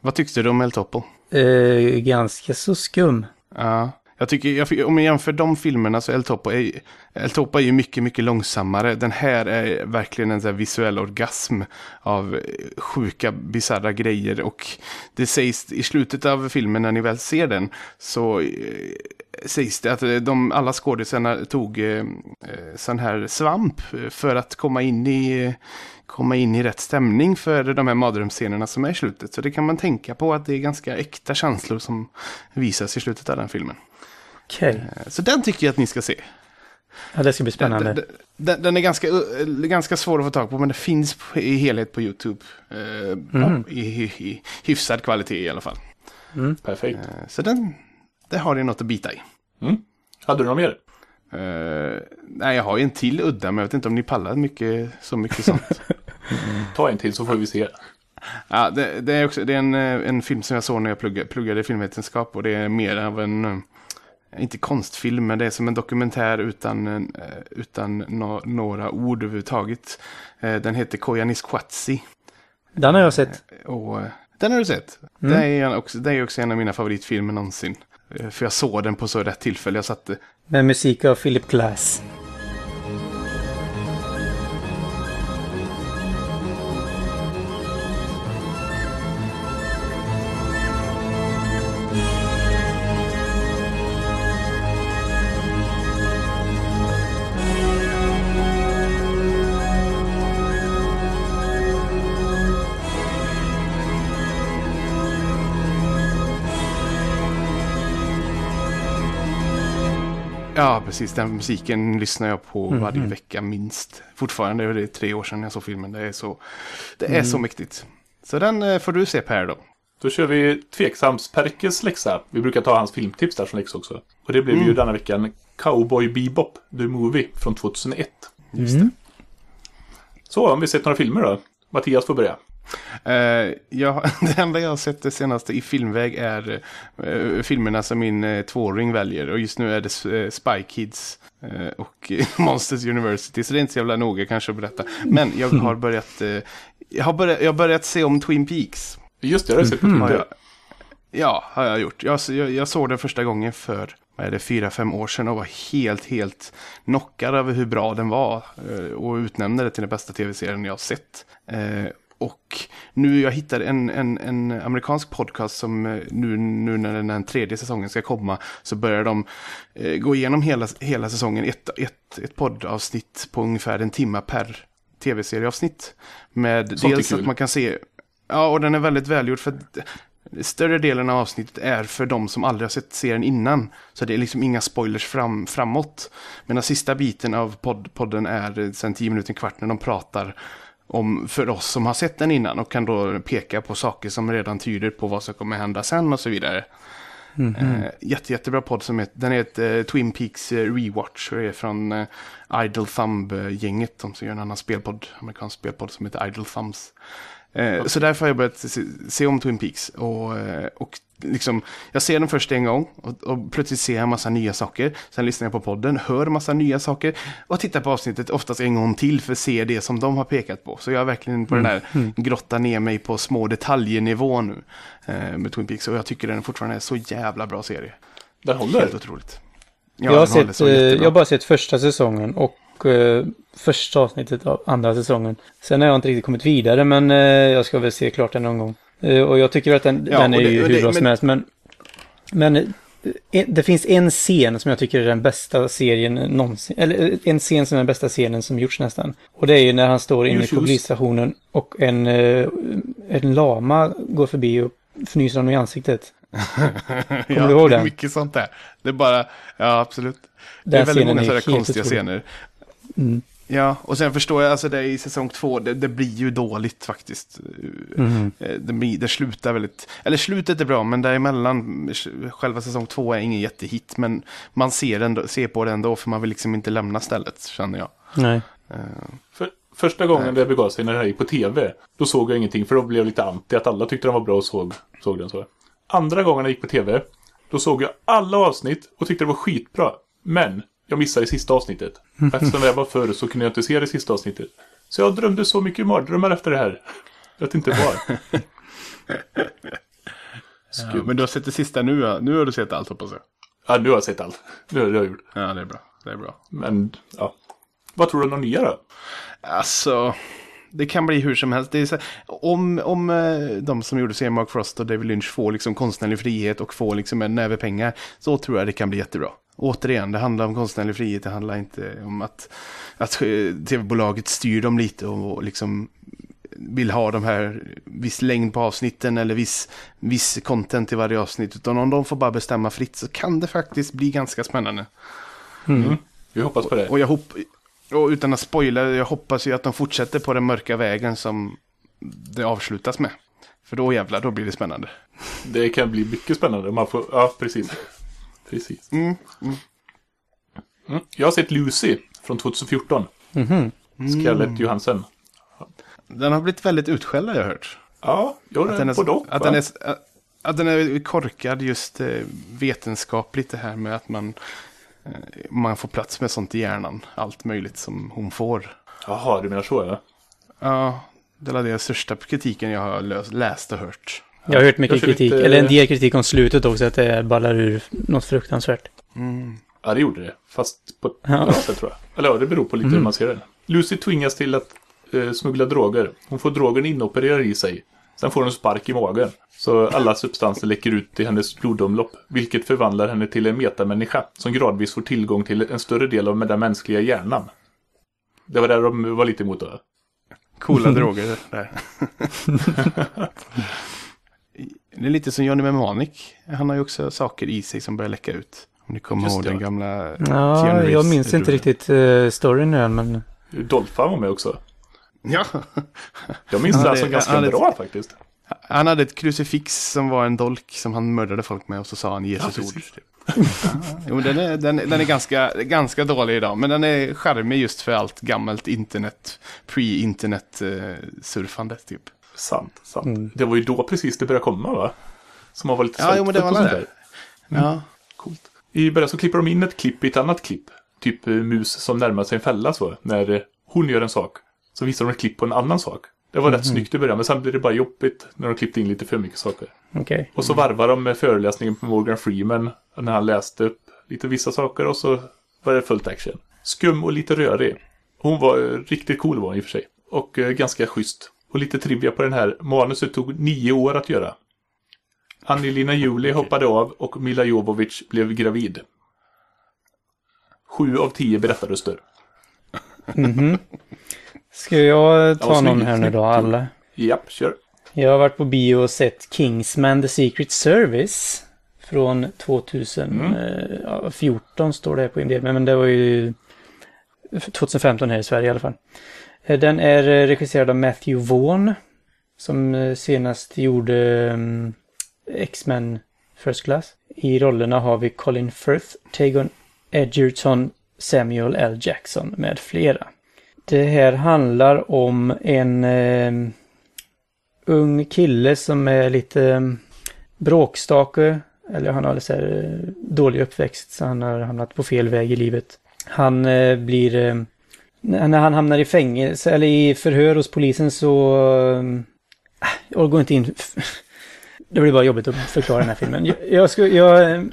Speaker 4: Vad tyckte du om El Topo?
Speaker 3: Eh, ganska så skum.
Speaker 4: Ja, jag tycker, jag, om jag jämför de filmerna så El Topo är, El Topo är ju mycket, mycket långsammare. Den här är verkligen en här visuell orgasm av eh, sjuka, bisarra grejer. Och det sägs i slutet av filmen när ni väl ser den så eh, sägs det att eh, de, alla skådisarna tog eh, eh sån här svamp för att komma in i eh, komma in i rätt stämning för de här mardrömsscenerna som är i slutet. Så det kan man tänka på att det är ganska äkta känslor som visas i slutet av den filmen.
Speaker 3: Okej.
Speaker 4: Eh, Så den tycker jag att ni ska se.
Speaker 3: Ja, det ska bli spännande.
Speaker 4: Den, den, den är ganska, uh, ganska svår att få tag på, men det finns i helhet på YouTube. Eh,
Speaker 3: Mhm.
Speaker 4: i, i, I hyfsad kvalitet i alla fall.
Speaker 2: Perfekt.
Speaker 4: Eh, så den, det har ni något att bita i.
Speaker 2: Hade du något mer?
Speaker 4: Eh, nej, jag har ju en till udda, men jag vet inte om ni pallar mycket, så mycket sånt.
Speaker 2: Ta en till så får vi se.
Speaker 4: ja, det, det är, också, det är en, eh, en film som jag såg när jag pluggade, pluggade filmvetenskap och det är mer av en, eh, inte konstfilm, men det är som en dokumentär utan, eh, utan nå- några ord överhuvudtaget. Eh, den heter Koyaanisqatsi.
Speaker 3: Den har jag sett.
Speaker 4: Och eh, den har du sett.
Speaker 3: Mm.
Speaker 4: Det, är också, det är också en av mina favoritfilmer någonsin. Eh, För jag såg den på så rätt tillfälle. Jag satte,
Speaker 3: Med musik av Philip Glass.
Speaker 4: Precis. Den musiken lyssnar jag på
Speaker 3: Mhm.
Speaker 4: varje vecka minst. Fortfarande, det är tre år sedan jag såg filmen. Det är så, det är
Speaker 3: Mm.
Speaker 4: så mäktigt. Så den eh, får du se Per då.
Speaker 2: Då kör vi Tveksamsperkes läxa. Vi brukar ta hans filmtips där som läxa också. Och det blev
Speaker 4: Mm.
Speaker 2: ju denna veckan Cowboy Bebop, The Movie från 2001.
Speaker 3: Mm.
Speaker 2: Så, om vi sett några filmer då? Mattias får börja.
Speaker 4: Eh, jag, det enda jag har sett det senaste i filmväg är eh, filmerna som min eh, tvååring väljer. Och just nu är det eh, Spy Kids och Monsters University. Så det är inte så jävla noga kanske att berätta. Men jag har börjat, jag har börjat, jag har börjat se om Twin Peaks.
Speaker 2: Just det, jag har sett på Twitter.
Speaker 4: jag, ja, har jag gjort. Jag, jag, jag såg den första gången för vad är det, fyra, fem år sedan och var helt, helt knockad över hur bra den var. Och utnämnde det till den bästa tv-serien jag har sett. Och nu jag hittade en, en, en amerikansk podcast som eh, nu, nu när den här tredje säsongen ska komma så börjar de eh, gå igenom hela, hela säsongen, ett, ett, ett poddavsnitt på ungefär en timme per tv-serieavsnitt. Med
Speaker 2: Sånt
Speaker 4: dels att man kan se, ja och den är väldigt välgjord för att större delen av avsnittet är för de som aldrig har sett serien innan. Så det är liksom inga spoilers fram, framåt. Men den sista biten av podd, podden är eh, sen tio minuter, en kvart när de pratar om för oss som har sett den innan och kan då peka på saker som redan tyder på vad som kommer hända sen och så vidare. Eh, jätte, jättebra podd som heter, den heter eh, Twin Peaks eh, Rewatch och är från eh, Idle Thumb-gänget. De som gör en annan spelpodd, amerikansk spelpodd som heter Idle Thumbs. Eh, Så därför har jag börjat se, se om Twin Peaks. Och, eh, och liksom, jag ser den först en gång och, och plötsligt ser jag en massa nya saker. Sen lyssnar jag på podden, hör massa nya saker och tittar på avsnittet oftast en gång till för att se det som de har pekat på. Så jag är verkligen på den där grottar ner mig på små detaljnivå nu eh, med Twin Peaks. Och jag tycker den fortfarande är så jävla bra serie.
Speaker 2: Den håller.
Speaker 4: Helt otroligt. Ja,
Speaker 3: jag, har sett, eh, jag har bara sett första säsongen och eh, första avsnittet av andra säsongen. Sen har jag inte riktigt kommit vidare men eh, jag ska väl se klart den någon gång. Eh, och jag tycker att den,
Speaker 4: Ja,
Speaker 3: den är
Speaker 4: det-
Speaker 3: ju hur
Speaker 4: det-
Speaker 3: bra som
Speaker 4: men-
Speaker 3: helst men... Men eh, det finns en scen som jag tycker är den bästa serien någonsin. Eller eh, en scen som är den bästa scenen som gjorts nästan. Och det är ju när han står inne på polisstationen och en, en lama går förbi och fnyser honom i ansiktet.
Speaker 4: ja,
Speaker 3: du ihåg
Speaker 4: det
Speaker 3: den?
Speaker 4: Mycket sånt där. Det är bara, ja absolut. Det
Speaker 3: Den
Speaker 4: är väldigt många sådana konstiga
Speaker 3: otrolig.
Speaker 4: scener.
Speaker 3: Mm.
Speaker 4: Ja, och sen förstår jag, alltså det i säsong två, det, det blir ju dåligt faktiskt.
Speaker 3: Mhm.
Speaker 4: Eh, Det, blir, det slutar väldigt, eller slutet är bra, men däremellan, själva säsong två är ingen jättehit, men man ser, ändå, ser på det ändå, för man vill liksom inte lämna stället, känner jag.
Speaker 3: Nej.
Speaker 4: Eh,
Speaker 2: För, första gången
Speaker 4: Nej.
Speaker 2: det begav sig när det här gick på tv, då såg jag ingenting för då blev jag lite anti att alla tyckte den var bra och såg, såg den så. Andra gången det gick på tv, då såg jag alla avsnitt och tyckte det var skitbra. Men jag missade det sista avsnittet. Eftersom jag var förr så kunde jag inte se det sista avsnittet. Så jag drömde så mycket mardrömmar efter det här. Jag vet inte var.
Speaker 4: ja, men du har sett det sista nu, nu har du sett allt hoppas jag.
Speaker 2: Ja, nu har jag sett allt. Nu har jag gjort.
Speaker 4: Ja, det är bra. Det är bra.
Speaker 2: Men, ja. Vad tror du om de nya då?
Speaker 4: Alltså, det kan bli hur som helst. Det så, om om eh, de som gjorde serien Mark Frost och David Lynch får liksom konstnärlig frihet och får liksom en näve pengar, så tror jag det kan bli jättebra. Återigen, det handlar om konstnärlig frihet, det handlar inte om att, att tv-bolaget styr dem lite och, och liksom vill ha de här viss längd på avsnitten eller viss, viss content i varje avsnitt. Utan om de får bara bestämma fritt så kan det faktiskt bli ganska spännande.
Speaker 2: Mm. Vi hoppas på det.
Speaker 4: Och jag hopp och utan att spoila, jag hoppas ju att de fortsätter på den mörka vägen som det avslutas med. För då jävlar, då blir det spännande.
Speaker 2: Det kan bli mycket spännande. Man får, ja, precis. Precis.
Speaker 4: Mm.
Speaker 2: Mm. Jag har sett Lucy från 2014.
Speaker 3: Mhm.
Speaker 2: Scarlett Johansson.
Speaker 4: Den har blivit väldigt utskälld har jag hört.
Speaker 2: Ja, jo,
Speaker 4: Att den är, så-
Speaker 2: och,
Speaker 4: att
Speaker 2: va?
Speaker 4: den är, att, den är korkad just eh, vetenskapligt det här med att man, eh, man får plats med sånt i hjärnan. Allt möjligt som hon får.
Speaker 2: Jaha, du menar så ja.
Speaker 4: Ja, det är den största kritiken jag har läst och hört.
Speaker 3: Jag har hört mycket kritik,
Speaker 2: lite-
Speaker 3: eller en del kritik om slutet också, att det ballar ur något fruktansvärt.
Speaker 4: Mm.
Speaker 2: Ja, det gjorde det. Fast på ett
Speaker 3: Ja.
Speaker 2: bra sätt tror jag. Eller ja, det beror på lite hur man ser det. Lucy tvingas till att eh, smuggla droger. Hon får drogen inopererad i sig. Sen får hon en spark i magen. Så alla substanser läcker ut i hennes blodomlopp. Vilket förvandlar henne till en metamänniska. Som gradvis får tillgång till en större del av den mänskliga hjärnan. Det var där de var lite emot det.
Speaker 4: Coola droger där. det är lite som Johnny Mnemonic. Han har ju också saker i sig som börjar läcka ut. Om ni kommer
Speaker 2: Just
Speaker 4: ihåg
Speaker 2: det.
Speaker 4: den gamla...
Speaker 3: Ja, jag minns inte riktigt uh, storyn nu men...
Speaker 2: Dolphan var med också.
Speaker 4: Ja.
Speaker 2: Jag minns det som ganska
Speaker 4: hade-
Speaker 2: bra faktiskt.
Speaker 4: Han hade ett krucifix som var en dolk som han mördade folk med och så sa han Jesus
Speaker 2: Ja,
Speaker 4: ord. Typ. Jo, men den är, den, den är ganska, ganska dålig idag, men den är charmig just för allt gammalt internet, pre-internet eh, surfande typ.
Speaker 2: Sant, sant.
Speaker 3: Mm.
Speaker 2: Det var ju då precis det började komma va? Som man var lite
Speaker 4: Ja, jo, men det var det.
Speaker 2: där.
Speaker 4: Ja.
Speaker 2: Coolt. I början så klipper de in ett klipp i ett annat klipp. Typ eh, mus som närmar sig en fälla så. När eh, hon gör en sak. Så visar de ett klipp på en annan sak. Det var rätt snyggt i början men sen blir det bara jobbigt när de klippte in lite för mycket saker.
Speaker 3: Okej.
Speaker 2: Och så varvar de med föreläsningen på Morgan Freeman när han läste upp lite vissa saker och så var det fullt action. Skum och lite rörig. Hon var eh, riktigt cool var hon i och för sig. Och ganska schysst. Och lite trivia på den här. Manuset tog nio år att göra. Angelina Jolie hoppade av och Mila Jovovich blev gravid. Sju av tio berättarröster.
Speaker 3: Mhm. Ska jag ta
Speaker 2: Ja,
Speaker 3: någon här nu då, alla?
Speaker 2: Japp, kör.
Speaker 3: Jag har varit på bio och sett Kingsman The Secret Service. Från 2014 står det på IMDb, men det var ju 2015 här i Sverige i alla fall. Eh, den är eh, regisserad av Matthew Vaughn. Som eh, senast gjorde mm, X-Men First Class. I rollerna har vi Colin Firth, Tagon Edgerton, Samuel L. Jackson med flera. Det här handlar om en eh, ung kille som är lite eh, bråkstake. Eller han har lite så här, dålig uppväxt så han har hamnat på fel väg i livet. Han eh, blir... När han hamnar i fängelse eller i förhör hos polisen så... Äh, jag går inte in... Det blir bara jobbigt att förklara den här filmen. Jag, jag skulle... Jag, ehm,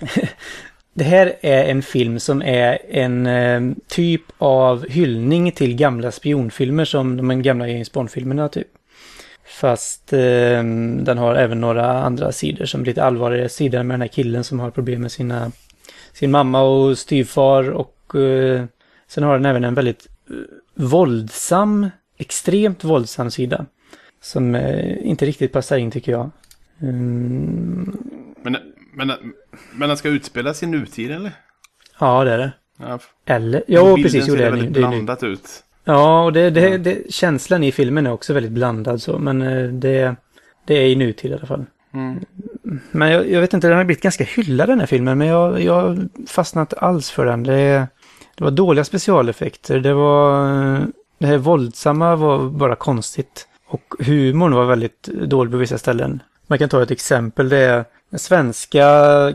Speaker 3: det här är en film som är en eh, typ av hyllning till gamla spionfilmer som de gamla James Bond-filmerna typ. Fast eh, den har även några andra sidor som lite allvarligare sidor med den här killen som har problem med sina, sin mamma och styvfar och eh, sen har den även en väldigt eh, våldsam, extremt våldsam sida. Som eh, inte riktigt passar in tycker jag. Mm,
Speaker 4: Men, men, men den ska utspelas i nutid eller?
Speaker 3: ja, det är det.
Speaker 4: Ja,
Speaker 3: Eller, ja precis, jo, det är
Speaker 4: väldigt
Speaker 3: det. det
Speaker 4: blandat ut.
Speaker 3: Ja, och det, det, det, känslan i filmen är också väldigt blandad så, men eh, det, det är i nutid i alla fall.
Speaker 4: Mm.
Speaker 3: Men jag, jag vet inte, den har blivit ganska hyllad den här filmen, men jag, jag fastnat alls för den. Det, det var dåliga specialeffekter, det var... Eh, det här våldsamma var bara konstigt. Och humorn var väldigt dålig på vissa ställen. Man kan ta ett exempel, det är den svenska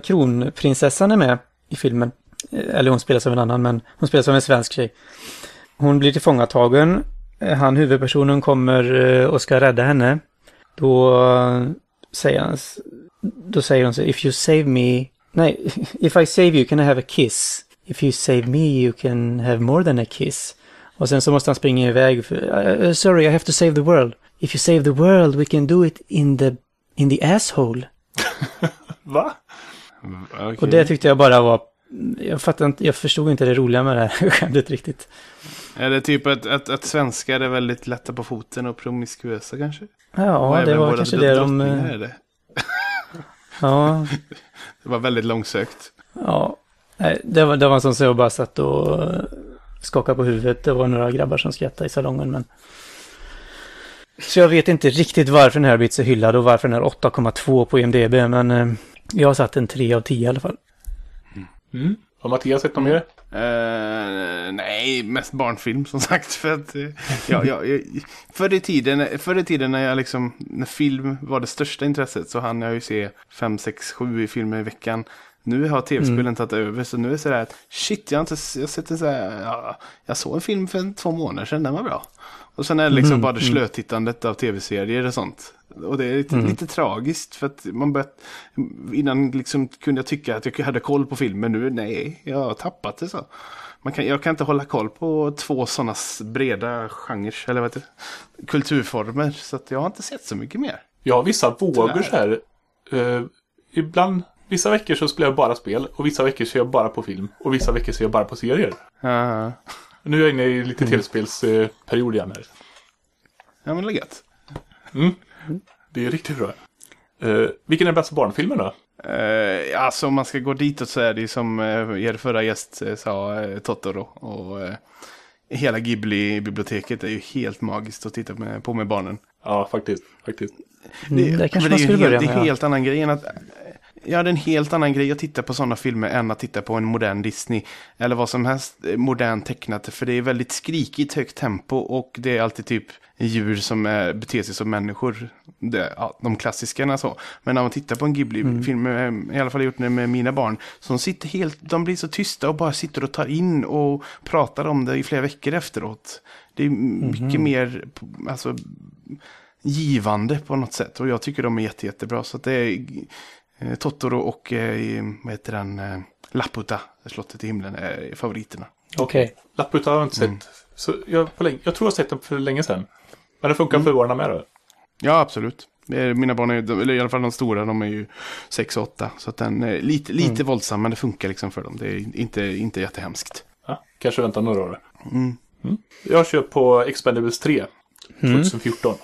Speaker 3: kronprinsessan är med i filmen. Eh, eller hon spelas av en annan, men hon spelas av en svensk tjej. Hon blir tillfångatagen. Eh, han, huvudpersonen, kommer och ska rädda henne. Då säger han, då säger hon så If you save me, nej, if I save you can I have a kiss. If you save me you can have more than a kiss. Och sen så måste han springa iväg. För, "Uh, sorry, I have to save the world. If you save the world we can do it in the, in the asshole.
Speaker 2: Va?
Speaker 4: Okej.
Speaker 3: Och det tyckte jag bara var, jag fattar inte, jag förstod inte det roliga med det här skämtet riktigt.
Speaker 4: Är det typ att, att, att svenskar är väldigt lätta på foten och promiskuösa kanske?
Speaker 3: Ja, det var kanske det de...
Speaker 4: är det.
Speaker 3: Ja,
Speaker 4: Det var väldigt långsökt.
Speaker 3: Ja, nej, det var, det var som så jag bara satt och eh, skakade på huvudet. Det var några grabbar som skrattade i salongen, men... Så jag vet inte riktigt varför den här blivit så hyllad och varför den är 8,2 på IMDB, men eh, jag har satt en 3 av 10 i alla fall.
Speaker 2: Mm. Har Mattias sett något mer?
Speaker 4: Eh, nej, mest barnfilm som sagt. För att, uh, ja, ja, jag- förr, i tiden, förr i tiden när jag liksom, när film var det största intresset så hann jag ju se 5, 6, 7 i filmer i veckan. Nu har tv-spelen
Speaker 3: Mm.
Speaker 4: tagit över så nu är det sådär att shit, jag har inte jag har sett en så här, ja, jag såg en film för två månader sedan, den var bra. Och sen är det liksom
Speaker 3: Mhm,
Speaker 4: bara det
Speaker 3: mm.
Speaker 4: slötittandet av tv-serier och sånt. Och det är lite,
Speaker 3: Mm.
Speaker 4: lite tragiskt för att man börjat, innan liksom kunde jag tycka att jag hade koll på filmen nu, nej, jag har tappat det så. Man kan, jag kan inte hålla koll på två sådana breda genrer, eller vad heter det, kulturformer, så att jag har inte sett så mycket mer.
Speaker 2: Jag har vissa vågor så här. Eh, ibland, vissa veckor så spelar jag bara spel och vissa veckor ser jag bara på film och vissa veckor ser jag bara på serier.
Speaker 4: Ja,
Speaker 2: Nu är jag inne i lite tv-spelsperiod igen här.
Speaker 4: ja men det gött.
Speaker 2: Mm. Det är riktigt bra. Eh, vilken är bästa barnfilmen då?
Speaker 4: Eh, alltså om man ska gå ditåt så är det som eh, er förra gäst eh, sa, eh, Totoro. Och eh, hela Ghibli-biblioteket är ju helt magiskt att titta med, på med barnen.
Speaker 2: Ja, faktiskt. faktiskt.
Speaker 3: Mm, det kanske man
Speaker 4: det
Speaker 3: skulle börja
Speaker 4: helt, Det
Speaker 3: med.
Speaker 4: är
Speaker 3: ja.
Speaker 4: helt annan grej än att... Ja, det är en helt annan grej att titta på sådana filmer än att titta på en modern Disney. Eller vad som helst eh, modern tecknat. För det är väldigt skrikigt högt tempo och det är alltid typ djur som är, beter sig som människor. Det, ja, de klassiska så. Men när man tittar på en Ghibli-film, eh, i alla fall gjort det med mina barn, som sitter helt, de blir så tysta och bara sitter och tar in och pratar om det i flera veckor efteråt. Det är mycket mer, alltså, givande på något sätt. Och jag tycker de är jätte, jättebra. Så det är Totoro och eh, vad heter den, eh, Laputa, slottet i himlen, är favoriterna.
Speaker 3: Okej.
Speaker 2: Laputa har jag inte sett. Så jag, på länge, jag tror jag har sett den för länge sedan. Men det funkar för våra med då.
Speaker 4: Ja, absolut. Eh, Mina barn är ju, eller i alla fall de stora, de är ju 6 och 8. Så att den är lite, lite våldsam, men det funkar liksom för dem. Det är inte, inte jättehemskt.
Speaker 2: Ja, kanske vänta några år.
Speaker 4: Mm.
Speaker 2: Jag kör på Expendables 3. 2014.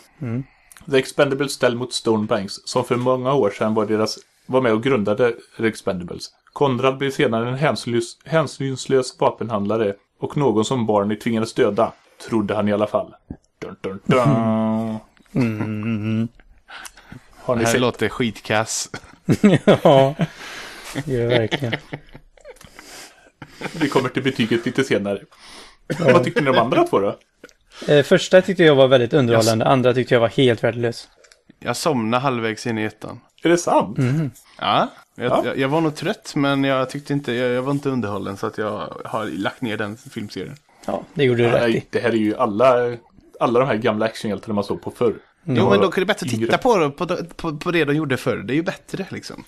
Speaker 2: The Expendables ställ mot Stone Banks, som för många år sedan var, deras, var med och grundade The Expendables. Konrad blev senare en hänsynslös, hänsynslös vapenhandlare och någon som Barney tvingades döda, trodde han i alla fall. Dun, dun, dun.
Speaker 3: Mm.
Speaker 2: Har
Speaker 4: Det
Speaker 2: ni
Speaker 4: här
Speaker 2: sett?
Speaker 4: låter skitkass.
Speaker 3: ja, det gör det verkligen.
Speaker 2: Vi kommer till betyget lite senare. Vad tyckte ni om de andra två då?
Speaker 3: Eh, första tyckte jag var väldigt underhållande, andra tyckte jag var helt värdelös.
Speaker 4: Jag somnade halvvägs in i ettan.
Speaker 2: Är det sant?
Speaker 4: Ja, jag,
Speaker 2: Ja.
Speaker 4: Jag, jag var nog trött, men jag tyckte inte, jag, jag var inte underhållen. Så att jag har lagt ner den filmserien.
Speaker 3: Ja, det gjorde du rätt i.
Speaker 2: Nej, det här är ju alla, alla de här gamla actionhjältarna man såg på förr.
Speaker 4: Jo, men då är det bättre titta på, det- på, på, på det de gjorde förr. Det är ju bättre liksom.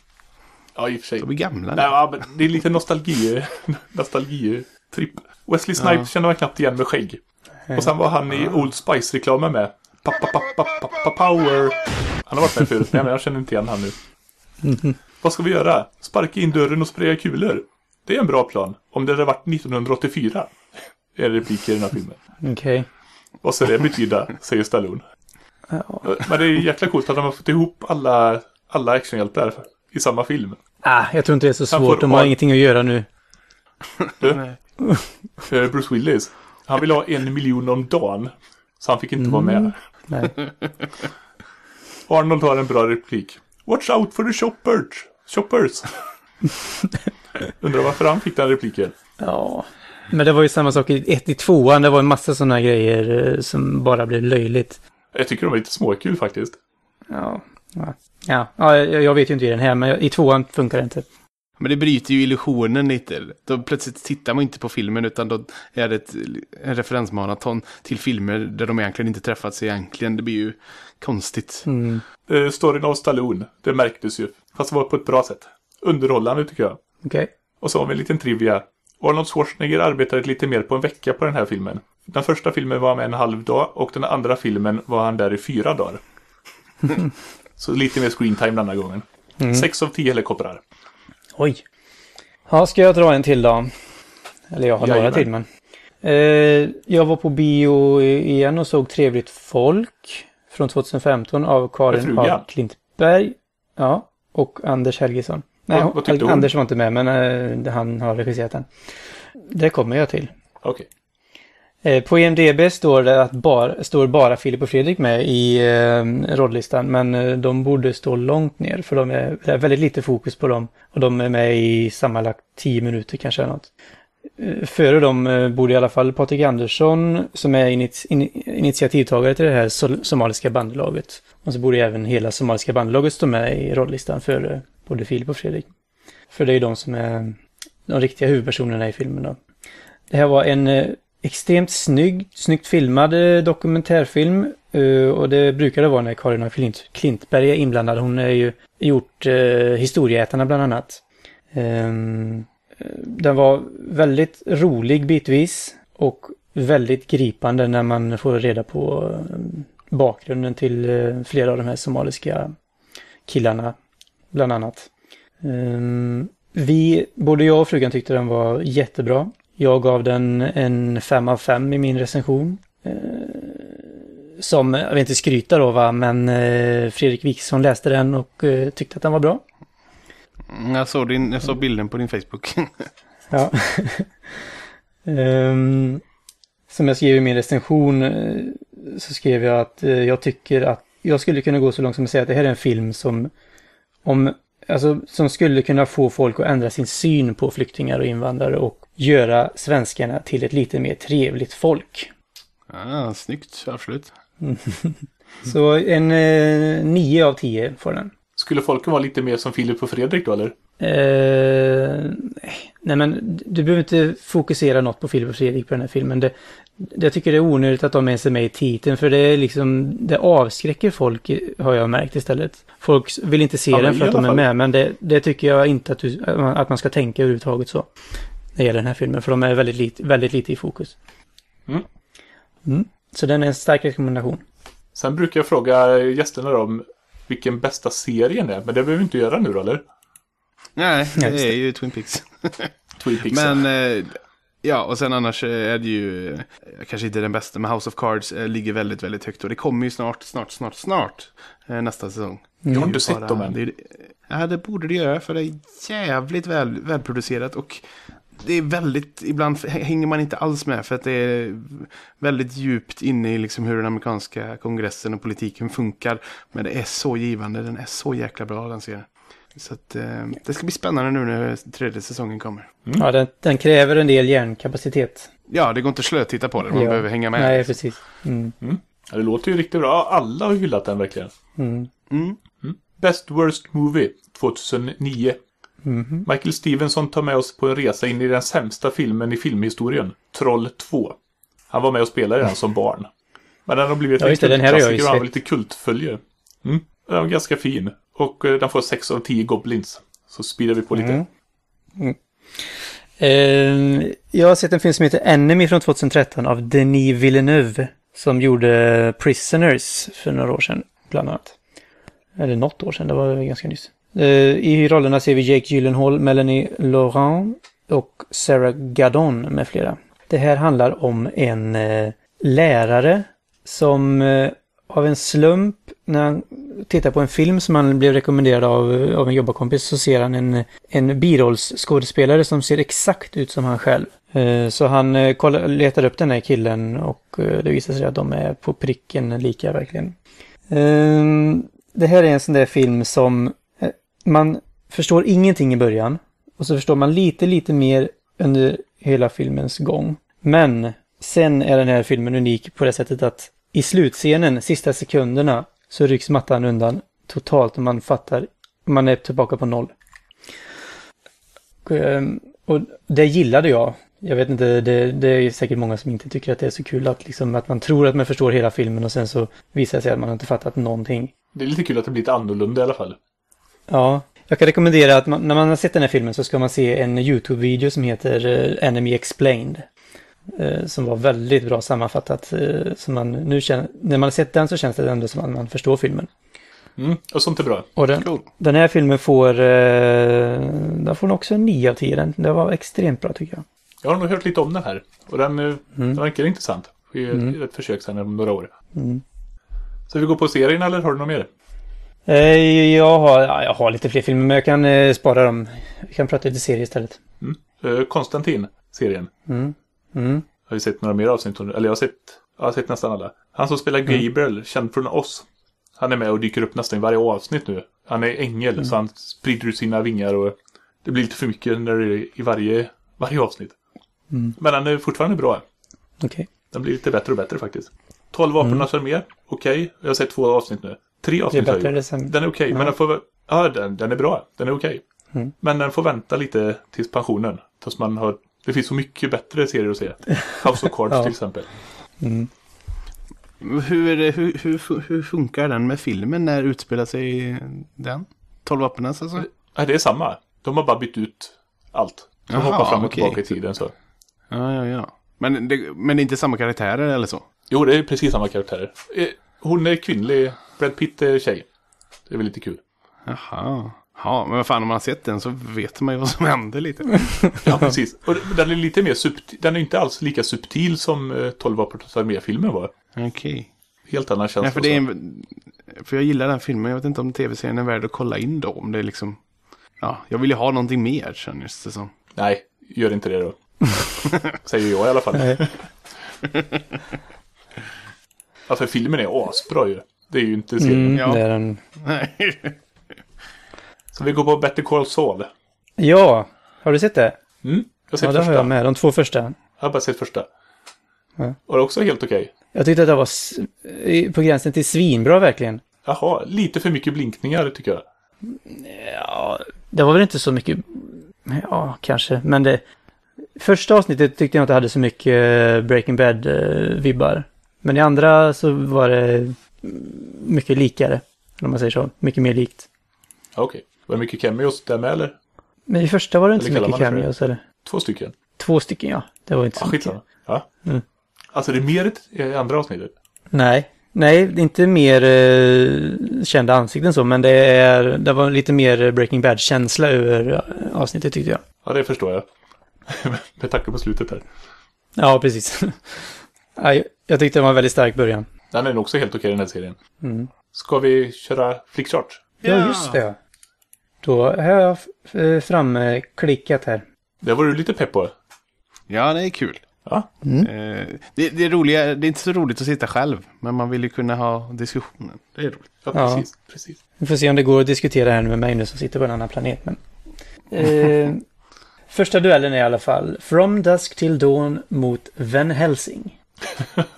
Speaker 2: Ja, i och för sig.
Speaker 4: De är gamla.
Speaker 2: Nej, ja, men det är lite nostalgi, nostalgi-tripp. Wesley Snipes känner man knappt igen med skägg. Och sen var han i Old Spice-reklamen med. Pappa, pappa, pappa, power. Han har varit med förut, men jag känner inte igen han nu. Vad ska vi göra? Sparka in dörren och spraya kulor? Det är en bra plan. Om det hade varit 1984. Är det replik i den här filmen.
Speaker 3: Okej.
Speaker 2: Vad ska det betyda? Säger Stallone.
Speaker 3: Ja.
Speaker 2: Men det är jäkla coolt att de har fått ihop alla, alla actionhjältar i samma film.
Speaker 3: Ah, jag tror inte det är så
Speaker 2: Han
Speaker 3: svårt, de har
Speaker 2: ha-
Speaker 3: ingenting att göra nu.
Speaker 2: Du, eh, Bruce Willis. Han ville ha en miljon om dagen. Så han fick inte vara med.
Speaker 3: Nej.
Speaker 2: Arnold har en bra replik. Watch out for the shoppers. Shoppers. Undrar varför han fick den repliken.
Speaker 3: Ja. Men det var ju samma sak i ett i tvåan, det var en massa sådana grejer eh, som bara blev löjligt.
Speaker 2: Jag tycker de var lite småkul faktiskt.
Speaker 3: Ja. Ja, ja. ja jag, jag vet ju inte i den här, men i tvåan funkar det inte.
Speaker 4: Men det bryter ju illusionen lite. Då plötsligt tittar man inte på filmen utan då är det ett, en referensmaraton till filmer där de egentligen inte träffats egentligen. Det blir ju konstigt.
Speaker 3: Mm.
Speaker 2: Eh, storyn av Stallone. Det märktes ju. Fast det var på ett bra sätt. Underhållande tycker jag.
Speaker 3: Okej.
Speaker 2: Och så har vi en liten trivia. Arnold Schwarzenegger arbetade lite mer på en vecka på den här filmen. Den första filmen var han med en halv dag och den andra filmen var han där i fyra dagar. så lite mer screen time denna gången. Sex av tio helikoptrar.
Speaker 3: Oj. Ja, ska jag dra en till då? Eller jag har några till, men. Eh, jag var på bio igen och såg Trevligt folk från 2015 av Karin af Klintberg. Ja, och Anders Helgesson. Nej,
Speaker 2: hon?
Speaker 3: Anders var inte med, men eh, han har regisserat den. Det kommer jag till.
Speaker 2: Okej.
Speaker 3: Eh, Eh, på IMDB står det att bar, står bara Filip och Fredrik med i eh, rolllistan, men eh, de borde stå långt ner för de är, det är väldigt lite fokus på dem. Och de är med i sammanlagt 10 minuter kanske eller något. Eh, före dem borde i alla fall Patrik Andersson som är init, in, initiativtagare till det här somaliska bandlaget. Och så borde även hela somaliska bandlaget stå med i rollistan före både Filip och Fredrik. För det är ju de som är de riktiga huvudpersonerna i filmen då. Det här var en extremt snygg, snyggt filmad eh, dokumentärfilm. Eh, och det brukar det vara när Karin af Klint, Klintberg är inblandad. Hon har ju gjort eh, Historieätarna bland annat. Ehm, den var väldigt rolig bitvis och väldigt gripande när man får reda på bakgrunden till flera av de här somaliska killarna, bland annat. Ehm, vi, både jag och frugan tyckte den var jättebra. Jag gav den en 5 av 5 i min recension. Eh, som, jag vill inte skryta då va, men eh, Fredrik Wikingsson läste den och eh, tyckte att den var bra.
Speaker 4: Mm, Jag såg, din, jag såg bilden på din Facebook.
Speaker 3: Ja. Ehm, som jag skrev i min recension så skrev jag att jag tycker att jag skulle kunna gå så långt som att säga att det här är en film som om, alltså, som skulle kunna få folk att ändra sin syn på flyktingar och invandrare och göra svenskarna till ett lite mer trevligt folk.
Speaker 4: ah, snyggt, absolut.
Speaker 3: Så en eh, 9 av 10 får den.
Speaker 2: Skulle folket vara lite mer som Filip och Fredrik då eller?
Speaker 3: Eh, nej men du behöver inte fokusera något på Filip och Fredrik på den här filmen. Det, det, jag tycker det är onödigt att de ens är med i titeln för det är liksom, det avskräcker folk har jag märkt istället. Folk vill inte se
Speaker 2: Ja,
Speaker 3: den för att de är
Speaker 2: fall.
Speaker 3: med men det, det tycker jag inte att, du, att man ska tänka överhuvudtaget så. När det gäller den här filmen för de är väldigt lite, väldigt lite i fokus.
Speaker 2: Mm.
Speaker 3: Mm. Så den är en stark rekommendation.
Speaker 2: Sen brukar jag fråga gästerna om vilken bästa serien är. Men det behöver vi inte göra nu då eller?
Speaker 4: Nej,
Speaker 3: Ja,
Speaker 4: det är ju Twin Peaks.
Speaker 2: Twin Peaks.
Speaker 4: Men eh, ja, och sen annars är det ju eh, kanske inte den bästa, men House of Cards eh, ligger väldigt, väldigt högt. Och det kommer ju snart, snart, snart, snart eh, nästa säsong.
Speaker 3: Mm.
Speaker 2: Jag har
Speaker 4: Det är
Speaker 2: inte sett dem än.
Speaker 4: det Ja, det borde det göra för det är jävligt väl, välproducerat och det är väldigt, ibland hänger man inte alls med för att det är väldigt djupt inne i liksom hur den amerikanska kongressen och politiken funkar. Men det är så givande, den är så jäkla bra den serien. Så att eh, det ska bli spännande nu när tredje säsongen kommer.
Speaker 3: Ja, den, den kräver en del hjärnkapacitet.
Speaker 4: Ja, det går inte att slötitta på den, man
Speaker 3: Ja.
Speaker 4: behöver hänga med.
Speaker 3: Nej, precis. Mm.
Speaker 2: Ja, det låter ju riktigt bra. Alla har hyllat den verkligen.
Speaker 3: Mm.
Speaker 4: Mm.
Speaker 2: Best Worst Movie 2009.
Speaker 3: Mhm.
Speaker 2: Michael Stevenson tar med oss på en resa in i den sämsta filmen i filmhistorien. Troll 2. Han var med och spelade den som barn. Men den har blivit
Speaker 3: Ja, det, ju
Speaker 2: kultklassiker och han var lite kultfölje. Mm. Den var ganska fin. Och eh, den får 6 av 10 goblins. Så speedar vi på lite.
Speaker 3: Mm. Mm. Eh, jag har sett en film som heter Enemy från 2013 av Denis Villeneuve. Som gjorde Prisoners för några år sedan, bland annat. Eller något år sedan, det var ganska nyss. Eh, I rollerna ser vi Jake Gyllenhaal, Melanie Laurent och Sarah Gadon med flera. Det här handlar om en eh, lärare som eh, av en slump när han tittar på en film som han blev rekommenderad av, av en jobbarkompis så ser han en, en birollsskådespelare som ser exakt ut som han själv. Eh, så han eh, kollar, letar upp den här killen och eh, det visar sig att de är på pricken lika verkligen. Ehm, det här är en sån där film som man förstår ingenting i början och så förstår man lite, lite mer under hela filmens gång. Men sen är den här filmen unik på det sättet att i slutscenen, sista sekunderna, så rycks mattan undan totalt och man fattar, man är tillbaka på noll. Och, ehm, Och det gillade jag. Jag vet inte, det, det är säkert många som inte tycker att det är så kul att, liksom, att man tror att man förstår hela filmen och sen så visar det sig att man inte fattat någonting.
Speaker 2: Det är lite kul att det blir lite annorlunda i alla fall.
Speaker 3: Ja, jag kan rekommendera att man, när man har sett den här filmen så ska man se en YouTube-video som heter eh, Enemy Explained. Eh, Som var väldigt bra sammanfattat. eh, Som man nu känner, när man har sett den så känns det ändå som att man förstår filmen.
Speaker 2: Mm. Och sånt är bra.
Speaker 3: Och den,
Speaker 4: Cool.
Speaker 3: den här filmen får, eh, den får också en 9 av 10. Den, det var extremt bra tycker jag.
Speaker 2: Jag har nog hört lite om den här. Och den, eh,
Speaker 3: Mm.
Speaker 2: den verkar intressant. Vi gör
Speaker 3: Mm.
Speaker 2: ett försök sen om några år.
Speaker 3: Mm.
Speaker 2: Så vi går på serien eller har du något mer?
Speaker 3: Jag har, ja, jag har lite fler filmer men jag kan spara dem. Vi kan prata lite serie istället.
Speaker 2: Mm. Eh, Konstantin-serien.
Speaker 3: Mm. Mm.
Speaker 2: Har vi sett några mer avsnitt? Eller jag har sett, jag har sett nästan alla. Han som spelar
Speaker 3: Mm.
Speaker 2: Gabriel, känd från oss. Han är med och dyker upp nästan i varje avsnitt nu. Han är ängel,
Speaker 3: Mm.
Speaker 2: så han sprider ut sina vingar och det blir lite för mycket när det är i varje, varje avsnitt.
Speaker 3: Mm.
Speaker 2: Men han är fortfarande bra.
Speaker 3: Okej.
Speaker 2: Den blir lite bättre och bättre faktiskt. 12 vapenars armé, okej. Jag har sett två avsnitt nu. Tre
Speaker 3: Mm. Det är
Speaker 2: avsnitt har
Speaker 3: bättre
Speaker 2: jag
Speaker 3: sämre?
Speaker 2: Den är okej,
Speaker 3: Ja.
Speaker 2: men den får... Ja, den, den är bra. Den är okej.
Speaker 3: Mm.
Speaker 2: Men den får vänta lite tills pensionen. Tills man har... Det finns så mycket bättre serier att se. House of Cards
Speaker 3: Ja.
Speaker 2: till exempel.
Speaker 3: Mm.
Speaker 4: Hur, hur, hur, hur funkar den med filmen? När utspelar sig den? 12 vapenens alltså?
Speaker 2: Nej, det är samma. De har bara bytt ut allt. De
Speaker 4: Jaha,
Speaker 2: hoppar fram och
Speaker 4: okej.
Speaker 2: tillbaka i tiden så.
Speaker 4: Ja, ja, ja. Men det, men det är inte samma karaktärer eller så?
Speaker 2: Jo, det är precis samma karaktärer. Eh, Hon är kvinnlig. Brad Pitt är tjej. Det är väl lite kul.
Speaker 4: Jaha. Ja, men vad fan om man har sett den så vet man ju vad som händer lite.
Speaker 2: Ja, precis. Och den är lite mer subtil. Den är inte alls lika subtil som eh, 12 vapenars armé-filmen var.
Speaker 4: Okej.
Speaker 2: Helt annan känsla.
Speaker 4: Ja, för, det är för jag gillar den filmen. Jag vet inte om tv-serien är värd att kolla in då. Om det är liksom... ja, jag vill ju ha någonting mer känns det som.
Speaker 2: Nej, gör inte det då. Säger jag i alla fall.
Speaker 3: Nej.
Speaker 2: Ja, för filmen är asbra ju. Det är ju inte serien.
Speaker 3: Mm,
Speaker 4: Ja.
Speaker 3: det är en...
Speaker 4: Nej.
Speaker 2: Så vi går på Better Call Saul.
Speaker 3: Ja, har du sett det?
Speaker 2: Mm, jag har sett
Speaker 3: Ja, det har
Speaker 2: första.
Speaker 3: jag med. De två första.
Speaker 2: Jag har bara sett första.
Speaker 3: Ja.
Speaker 2: Och det är också helt okej.
Speaker 3: Jag tyckte att det var på gränsen till svinbra verkligen.
Speaker 2: Jaha, lite för mycket blinkningar tycker jag.
Speaker 3: Ja, det var väl inte så mycket... Ja, kanske. Men det... Första avsnittet tyckte jag inte hade så mycket eh, Breaking Bad-vibbar. Men i andra så var det mm, mycket likare. Om man säger så. Mycket mer likt.
Speaker 2: Okej. Var det mycket cameos där med eller?
Speaker 3: Men i första var det inte
Speaker 2: Eller
Speaker 3: så mycket cameos eller?
Speaker 2: Två stycken?
Speaker 3: Två stycken ja. Det var inte så
Speaker 2: Ja,
Speaker 3: mycket.
Speaker 2: Ja.
Speaker 3: Mm.
Speaker 2: Alltså det är mer i andra avsnittet.
Speaker 3: Nej. Nej, inte mer eh, kända ansikten så, men det är... Det var lite mer Breaking Bad-känsla över eh, avsnittet tyckte jag.
Speaker 2: Ja, det förstår jag. med tanke på slutet här.
Speaker 3: Ja, precis. Nej, jag tyckte det var en väldigt stark början.
Speaker 2: Den är nog också helt okej den här serien.
Speaker 3: Mm.
Speaker 2: Ska vi köra flickchart?
Speaker 3: Ja, just det. Då har jag framklickat här.
Speaker 2: Det var du lite pepp på.
Speaker 4: Ja, det är kul.
Speaker 2: Ja.
Speaker 4: Eh, det, det är roliga, det är inte så roligt att sitta själv, men man vill ju kunna ha diskussionen. Det är roligt.
Speaker 2: Ja,
Speaker 3: Ja.
Speaker 2: precis. precis.
Speaker 3: Vi får se om det går att diskutera här med mig nu som sitter på en annan planet. Men... Eh, första duellen är i alla fall From Dusk Till Dawn mot Van Helsing.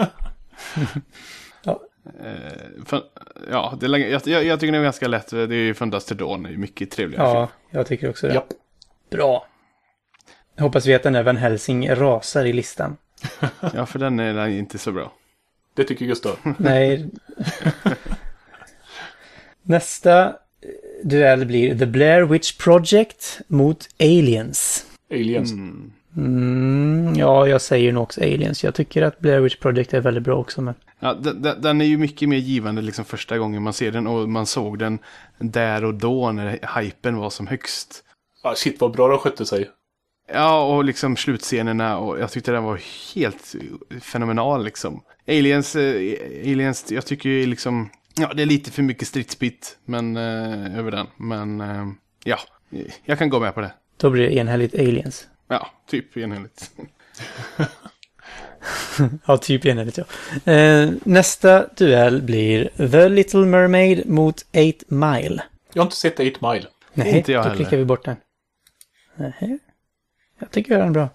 Speaker 4: Eh, för, ja, det jag, jag, jag tycker det är ganska lätt. Det är ju från Dust to Dawn. Det är mycket trevligare
Speaker 3: Ja, jag tycker också det.
Speaker 2: Japp.
Speaker 3: Bra. Jag hoppas vi att den där Van Helsing rasar i listan.
Speaker 4: film. Ja, för den är den är inte så bra.
Speaker 2: Det tycker Gustav.
Speaker 3: Nej. Nästa eh, duell blir The Blair Witch Project mot Aliens.
Speaker 2: Aliens.
Speaker 4: Mm.
Speaker 3: Mm, ja, jag säger nog också Aliens. Jag tycker att Blair Witch Project är väldigt bra också, men...
Speaker 4: Ja, den, den är ju mycket mer givande liksom första gången man ser den och man såg den där och då när hypen var som högst.
Speaker 2: Ah, shit vad bra de skötte sig.
Speaker 4: Ja, och liksom slutscenerna och jag tyckte den var helt fenomenal liksom. Aliens, eh, Aliens, jag tycker ju liksom, ja det är lite för mycket stridsbit men, eh, över den. Men eh, ja, jag kan gå med på det.
Speaker 3: Då blir det enhälligt Aliens.
Speaker 4: Ja, typ enhälligt.
Speaker 3: Ja, typ enhälligt, ja. Eh, nästa duell blir The Little Mermaid mot 8 Mile.
Speaker 2: Jag har inte sett 8 Mile.
Speaker 3: Nej,
Speaker 4: Inte jag
Speaker 3: då
Speaker 4: heller.
Speaker 3: klickar vi bort den. Nej, jag tycker jag är den bra.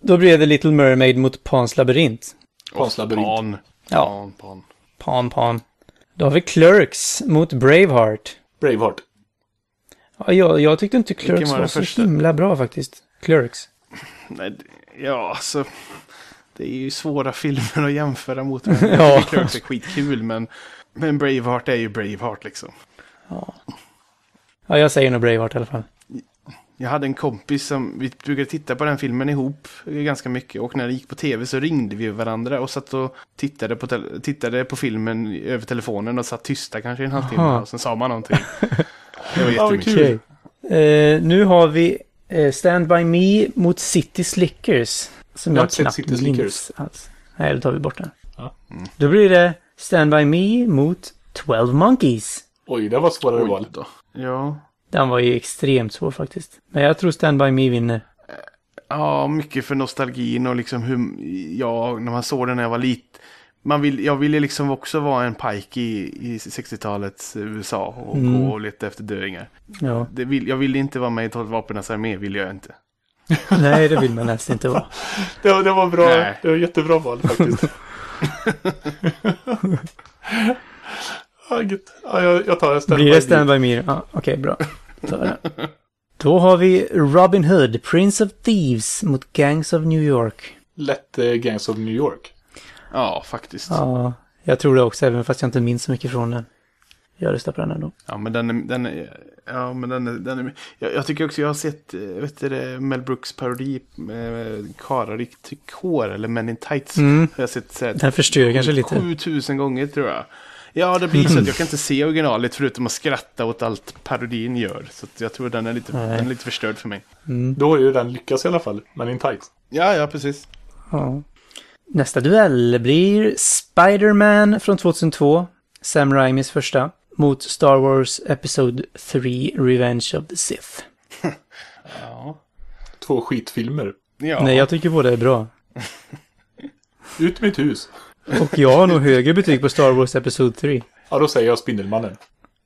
Speaker 3: Då blir det Little Mermaid mot Pans labyrint.
Speaker 2: Pans labyrint.
Speaker 4: Pan.
Speaker 3: Ja.
Speaker 4: Pan, pan.
Speaker 3: Pan, pan. Då har vi Clerks mot Braveheart.
Speaker 2: Braveheart.
Speaker 3: Ja, jag, jag tyckte inte Clerks
Speaker 4: var
Speaker 3: var, så
Speaker 4: första?
Speaker 3: himla bra faktiskt. Clerks.
Speaker 4: Nej, ja alltså. Det är ju svåra filmer att jämföra mot varandra.
Speaker 3: Ja.
Speaker 4: Det är skitkul men, men Braveheart är ju Braveheart liksom.
Speaker 3: Ja, jag säger nog Braveheart i alla fall.
Speaker 4: Jag hade en kompis som, vi brukade titta på den filmen ihop ganska mycket och när det gick på tv så ringde vi varandra och satt och tittade på, tittade på filmen över telefonen och satt tysta kanske en halvtimme och sen sa man någonting. Det var
Speaker 2: Ja,
Speaker 4: jättemycket.
Speaker 2: kul.
Speaker 3: Okej. Eh, nu har vi Stand By Me mot City Slickers. Som
Speaker 2: Jag har
Speaker 3: jag, knappt
Speaker 2: City
Speaker 3: minns
Speaker 2: Slickers.
Speaker 3: alls. Nej, då tar vi bort den.
Speaker 2: Ja.
Speaker 3: Då blir det Stand By Me mot 12 Monkeys.
Speaker 2: Oj, det var svårare val.
Speaker 4: då. Ja.
Speaker 3: Den var ju extremt svår faktiskt. Men jag tror Stand By Me vinner.
Speaker 4: Ja, mycket för nostalgin och liksom hur, ja, när man såg den när jag var liten. Man vill, jag ville liksom också vara en pike i, i 60-talets USA och
Speaker 3: Mm.
Speaker 4: gå och leta efter döingar.
Speaker 3: Ja.
Speaker 4: Det vill, jag ville inte vara med i 12 vapenas armé, vill jag inte.
Speaker 3: Nej, det vill man helst inte vara.
Speaker 2: Det var, det var bra.
Speaker 4: Nej.
Speaker 2: Det var jättebra val faktiskt. ja, jag, jag tar Stand
Speaker 3: Blir
Speaker 2: By
Speaker 3: det. Stand By Me? Ja, okej, bra. Tar den. Då har vi Robin Hood, Prince of Thieves mot Gangs of New York.
Speaker 2: Lätt eh, Gangs of New York.
Speaker 4: Ja, faktiskt.
Speaker 3: Ja, jag tror det också, även fast jag inte minns så mycket från den. Jag röstar på den ändå.
Speaker 4: Ja, men den är, den är, ja, men den är, den är jag, jag tycker också jag har sett, eh, vet du Mel Brooks parodi med Karlar i trikåer eller Men in Tights.
Speaker 3: Mm.
Speaker 4: Har jag sett så här,
Speaker 3: Den förstör kanske lite.
Speaker 4: 7000 gånger tror jag. Ja, det blir så att jag kan inte se originalet förutom att skratta åt allt parodin gör. Så att jag tror den är lite,
Speaker 3: Nej.
Speaker 4: den är lite förstörd för mig.
Speaker 3: Mm.
Speaker 2: Då har ju den lyckats i alla fall. Men in tight.
Speaker 4: Ja, ja, precis.
Speaker 3: Ja. Nästa duell blir Spider-Man från 2002. Sam Raimis första. mot Star Wars Episode 3 Revenge of the Sith.
Speaker 4: Ja.
Speaker 2: Två skitfilmer.
Speaker 4: ja.
Speaker 3: Nej, jag tycker båda är bra.
Speaker 2: Ut med mitt hus.
Speaker 3: Och jag har nog högre betyg på Star Wars Episode 3.
Speaker 2: Ja, då säger jag Spindelmannen.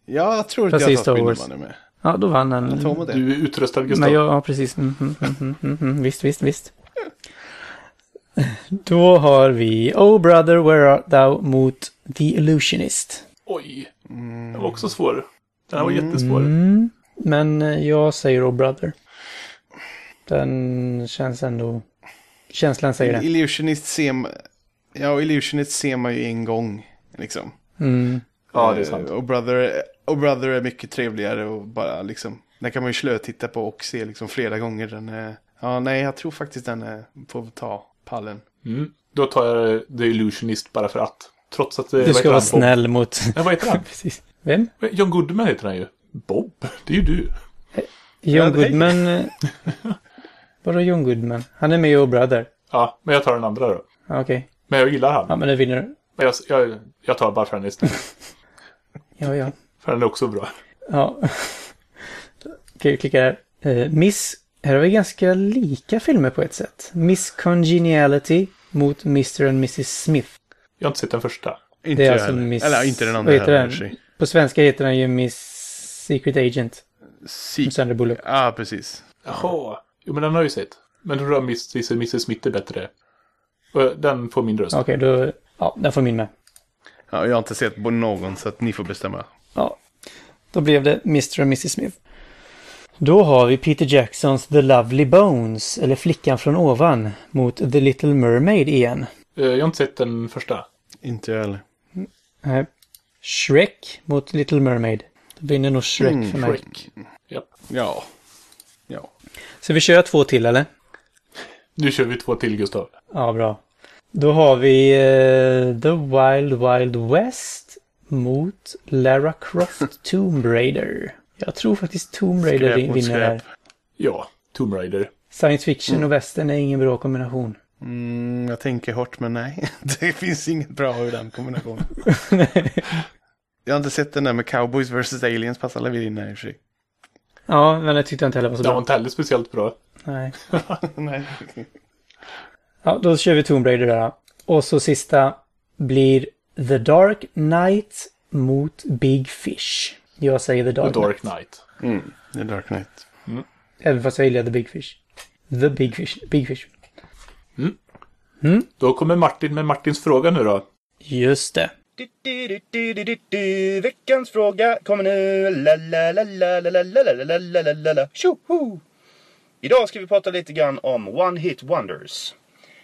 Speaker 4: Jag tror
Speaker 3: är
Speaker 4: jag tar
Speaker 3: Star Wars.
Speaker 4: Spindelmannen med.
Speaker 3: Ja, då vann han.
Speaker 2: Du är utrustad Gustav.
Speaker 3: Men jag, ja, precis. Mm, mm, mm, mm, mm. Visst, visst, visst. Då har vi Oh Brother Where Art Thou mot The Illusionist.
Speaker 2: Oj. Den var också svår. Den här var jättesvår.
Speaker 3: Mm, men eh, jag säger Oh Brother. Den känns ändå... Känslan säger det.
Speaker 4: Illusionist ser man... Ja, Illusionist ser man ju en gång. Liksom.
Speaker 3: Mm.
Speaker 2: Ja, det är sant.
Speaker 4: Eh, Och Brother, och Brother är mycket trevligare och bara liksom... Den kan man ju slötitta på och se liksom flera gånger. Den är, ja, nej, jag tror faktiskt den är, får ta pallen.
Speaker 2: Mm. Då tar jag The Illusionist bara för att. Trots att det
Speaker 3: Du ska vara
Speaker 2: han?
Speaker 3: snäll mot...
Speaker 2: Nej, vad heter han?
Speaker 3: Precis. Vem?
Speaker 2: John Goodman heter han ju. Bob? Det är ju du.
Speaker 3: John
Speaker 4: hej.
Speaker 3: Goodman. eh, Vadå John Goodman? Han är med i Oh Brother.
Speaker 2: Ja, men jag tar den andra då.
Speaker 3: Ja, Okej.
Speaker 2: Men jag gillar han.
Speaker 3: Ja, men det vinner du.
Speaker 2: Men jag, jag, jag tar bara för den istället.
Speaker 3: Ja, ja.
Speaker 2: För den är också bra.
Speaker 3: Ja. Okej, vi klickar här. Eh, Miss... Här har vi ganska lika filmer på ett sätt. Miss Congeniality mot Mr and Mrs Smith.
Speaker 2: Jag har inte sett den första.
Speaker 4: Inte
Speaker 3: Det är alltså. Miss...
Speaker 4: Eller inte den andra
Speaker 3: heter den? På svenska heter den ju Miss Secret Agent. Med Sandra Bullock.
Speaker 4: Ja, precis.
Speaker 2: Jaha. Jo, men den har jag ju sett. Men då tror jag Miss, Mrs Smith är bättre. Den får min röst.
Speaker 3: Okej, då... Ja, den får min med.
Speaker 4: Ja, jag har inte sett på någon så att ni får bestämma.
Speaker 3: Ja. Då blev det Mr och Mrs Smith. Då har vi Peter Jacksons The Lovely Bones, eller Flickan från ovan, mot The Little Mermaid igen.
Speaker 2: Eh, Jag har inte sett den första.
Speaker 4: Inte jag heller.
Speaker 3: Nej. Shrek mot Little Mermaid. Då vinner nog Shrek
Speaker 4: Mm,
Speaker 3: för mig.
Speaker 2: Shrek. Japp.
Speaker 4: Ja. Ja.
Speaker 3: Så vi kör två till eller?
Speaker 2: Nu kör vi två till Gustav.
Speaker 3: Ja, bra. Då har vi eh, The Wild Wild West mot Lara Croft Tomb Raider. Jag tror faktiskt Tomb Raider
Speaker 4: Skräp
Speaker 3: vinner här.
Speaker 4: skräp.
Speaker 2: Ja, Tomb Raider.
Speaker 3: Science fiction och western är ingen bra kombination.
Speaker 4: Mm, jag tänker hårt men nej. Det finns inget bra ur den kombinationen. jag har inte sett den där med Cowboys vs. Aliens passar väl in här i och för sig.
Speaker 3: Ja, men det tyckte jag inte heller var så
Speaker 2: Den var
Speaker 3: bra.
Speaker 2: inte heller speciellt bra.
Speaker 3: Nej.
Speaker 4: nej.
Speaker 3: Ja, då kör vi Tomb Raider där. Och så sista blir The Dark Knight mot Big Fish. Jag säger The
Speaker 2: The
Speaker 3: Dark,
Speaker 2: Dark
Speaker 3: Knight.
Speaker 4: Mm, The Dark Knight.
Speaker 3: Även fast jag gillar The Big Fish. The Big Fish. Big Fish.
Speaker 2: Då kommer Martin med Martins fråga nu då.
Speaker 3: Just det.
Speaker 1: Du, du, du, du, du, du, du. Veckans fråga kommer nu. La, la, la, la, la, la, la, la, la, la, la, la. Tjoho! Idag ska vi prata lite grann om One Hit Wonders.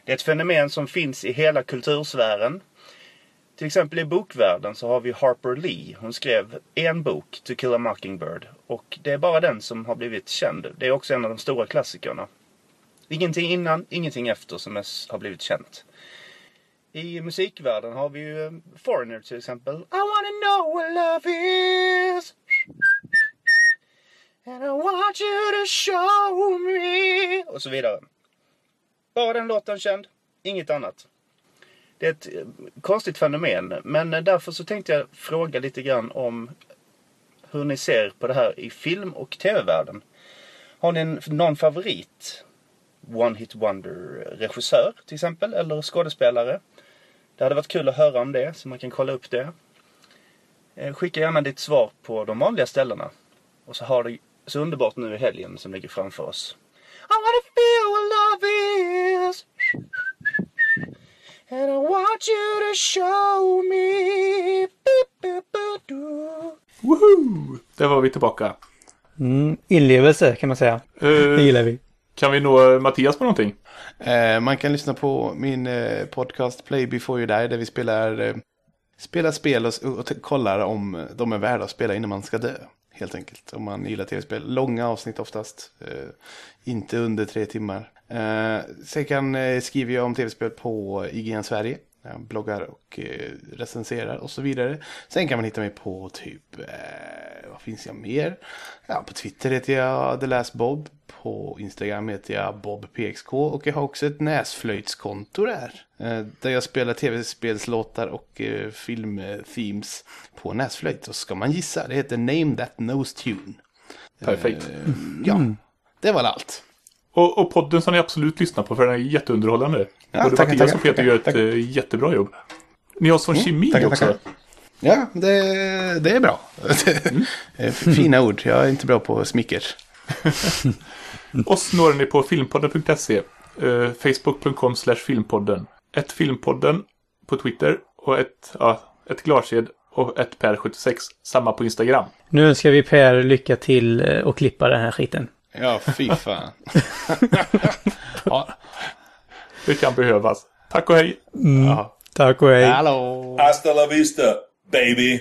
Speaker 1: Det är ett fenomen som finns i hela kultursfären. Till exempel i bokvärlden så har vi Harper Lee. Hon skrev en bok, To Kill a Mockingbird. Och det är bara den som har blivit känd. Det är också en av de stora klassikerna. Ingenting innan, ingenting efter som har blivit känt. I musikvärlden har vi ju eh, Foreigner till exempel. I wanna know what love is. And I want you to show me. Och så vidare. Bara den låten känd, inget annat. Det är ett eh, konstigt fenomen, men eh, därför så tänkte jag fråga lite grann om hur ni ser på det här i film och tv-världen. Har ni en, någon favorit? One Hit Wonder-regissör eh, till exempel, eller skådespelare? Det hade varit kul att höra om det, så man kan kolla upp det. Skicka gärna ditt svar på de vanliga ställena. Och så har det så underbart nu i helgen som ligger framför oss. I wanna feel what love is want you to show me.
Speaker 2: Woohoo! Där var vi tillbaka.
Speaker 3: Mm, inlevelse kan man säga. Det
Speaker 2: Eh,
Speaker 3: gillar vi.
Speaker 2: kan vi nå Mattias på någonting?
Speaker 4: Eh, man kan lyssna på min eh, podcast Play Before You Die där vi spelar, eh, spelar spel och, och kollar om de är värda att spela innan man ska dö. Helt enkelt. Om man gillar tv-spel. Långa avsnitt oftast. Eh, inte under tre timmar. Eh, sen kan, eh, skriver jag om tv-spel på IGN Sverige. Jag bloggar och eh, recenserar och så vidare. Sen kan man hitta mig på typ, eh, vad finns jag mer? Ja, på Twitter heter jag The Last Bob. På Instagram heter jag BobPXK och jag har också ett näsflöjtskonto där. Eh, där jag spelar tv-spelslåtar och eh, filmthemes på näsflöjt. Så ska man gissa, det heter Name That Knows Tune.
Speaker 2: Perfekt.
Speaker 4: Eh, ja, det var allt.
Speaker 2: Och, och podden som ni absolut lyssnar på för den är jätteunderhållande.
Speaker 4: Ja,
Speaker 2: Både
Speaker 4: tackar,
Speaker 2: Mattias
Speaker 4: tackar,
Speaker 2: och Peter
Speaker 4: tackar,
Speaker 2: gör ett
Speaker 4: tackar.
Speaker 2: eh, jättebra jobb. Ni har sån kemi
Speaker 4: tackar,
Speaker 2: också.
Speaker 4: Ja, det, det är bra. Eh, Fina ord, jag är inte bra på smicker.
Speaker 2: Oss når ni på filmpodden.se, eh, facebook.com slash filmpodden, ett filmpodden på Twitter och ett, ja, ett glarsed och ett per76, samma på Instagram.
Speaker 3: Nu önskar vi Per lycka till eh, och klippa den här skiten.
Speaker 4: Ja, fy fan. ja.
Speaker 2: Det kan behövas. Tack och hej!
Speaker 4: Ja.
Speaker 3: Tack och hej.
Speaker 4: Hallå!
Speaker 5: Hasta la vista, baby.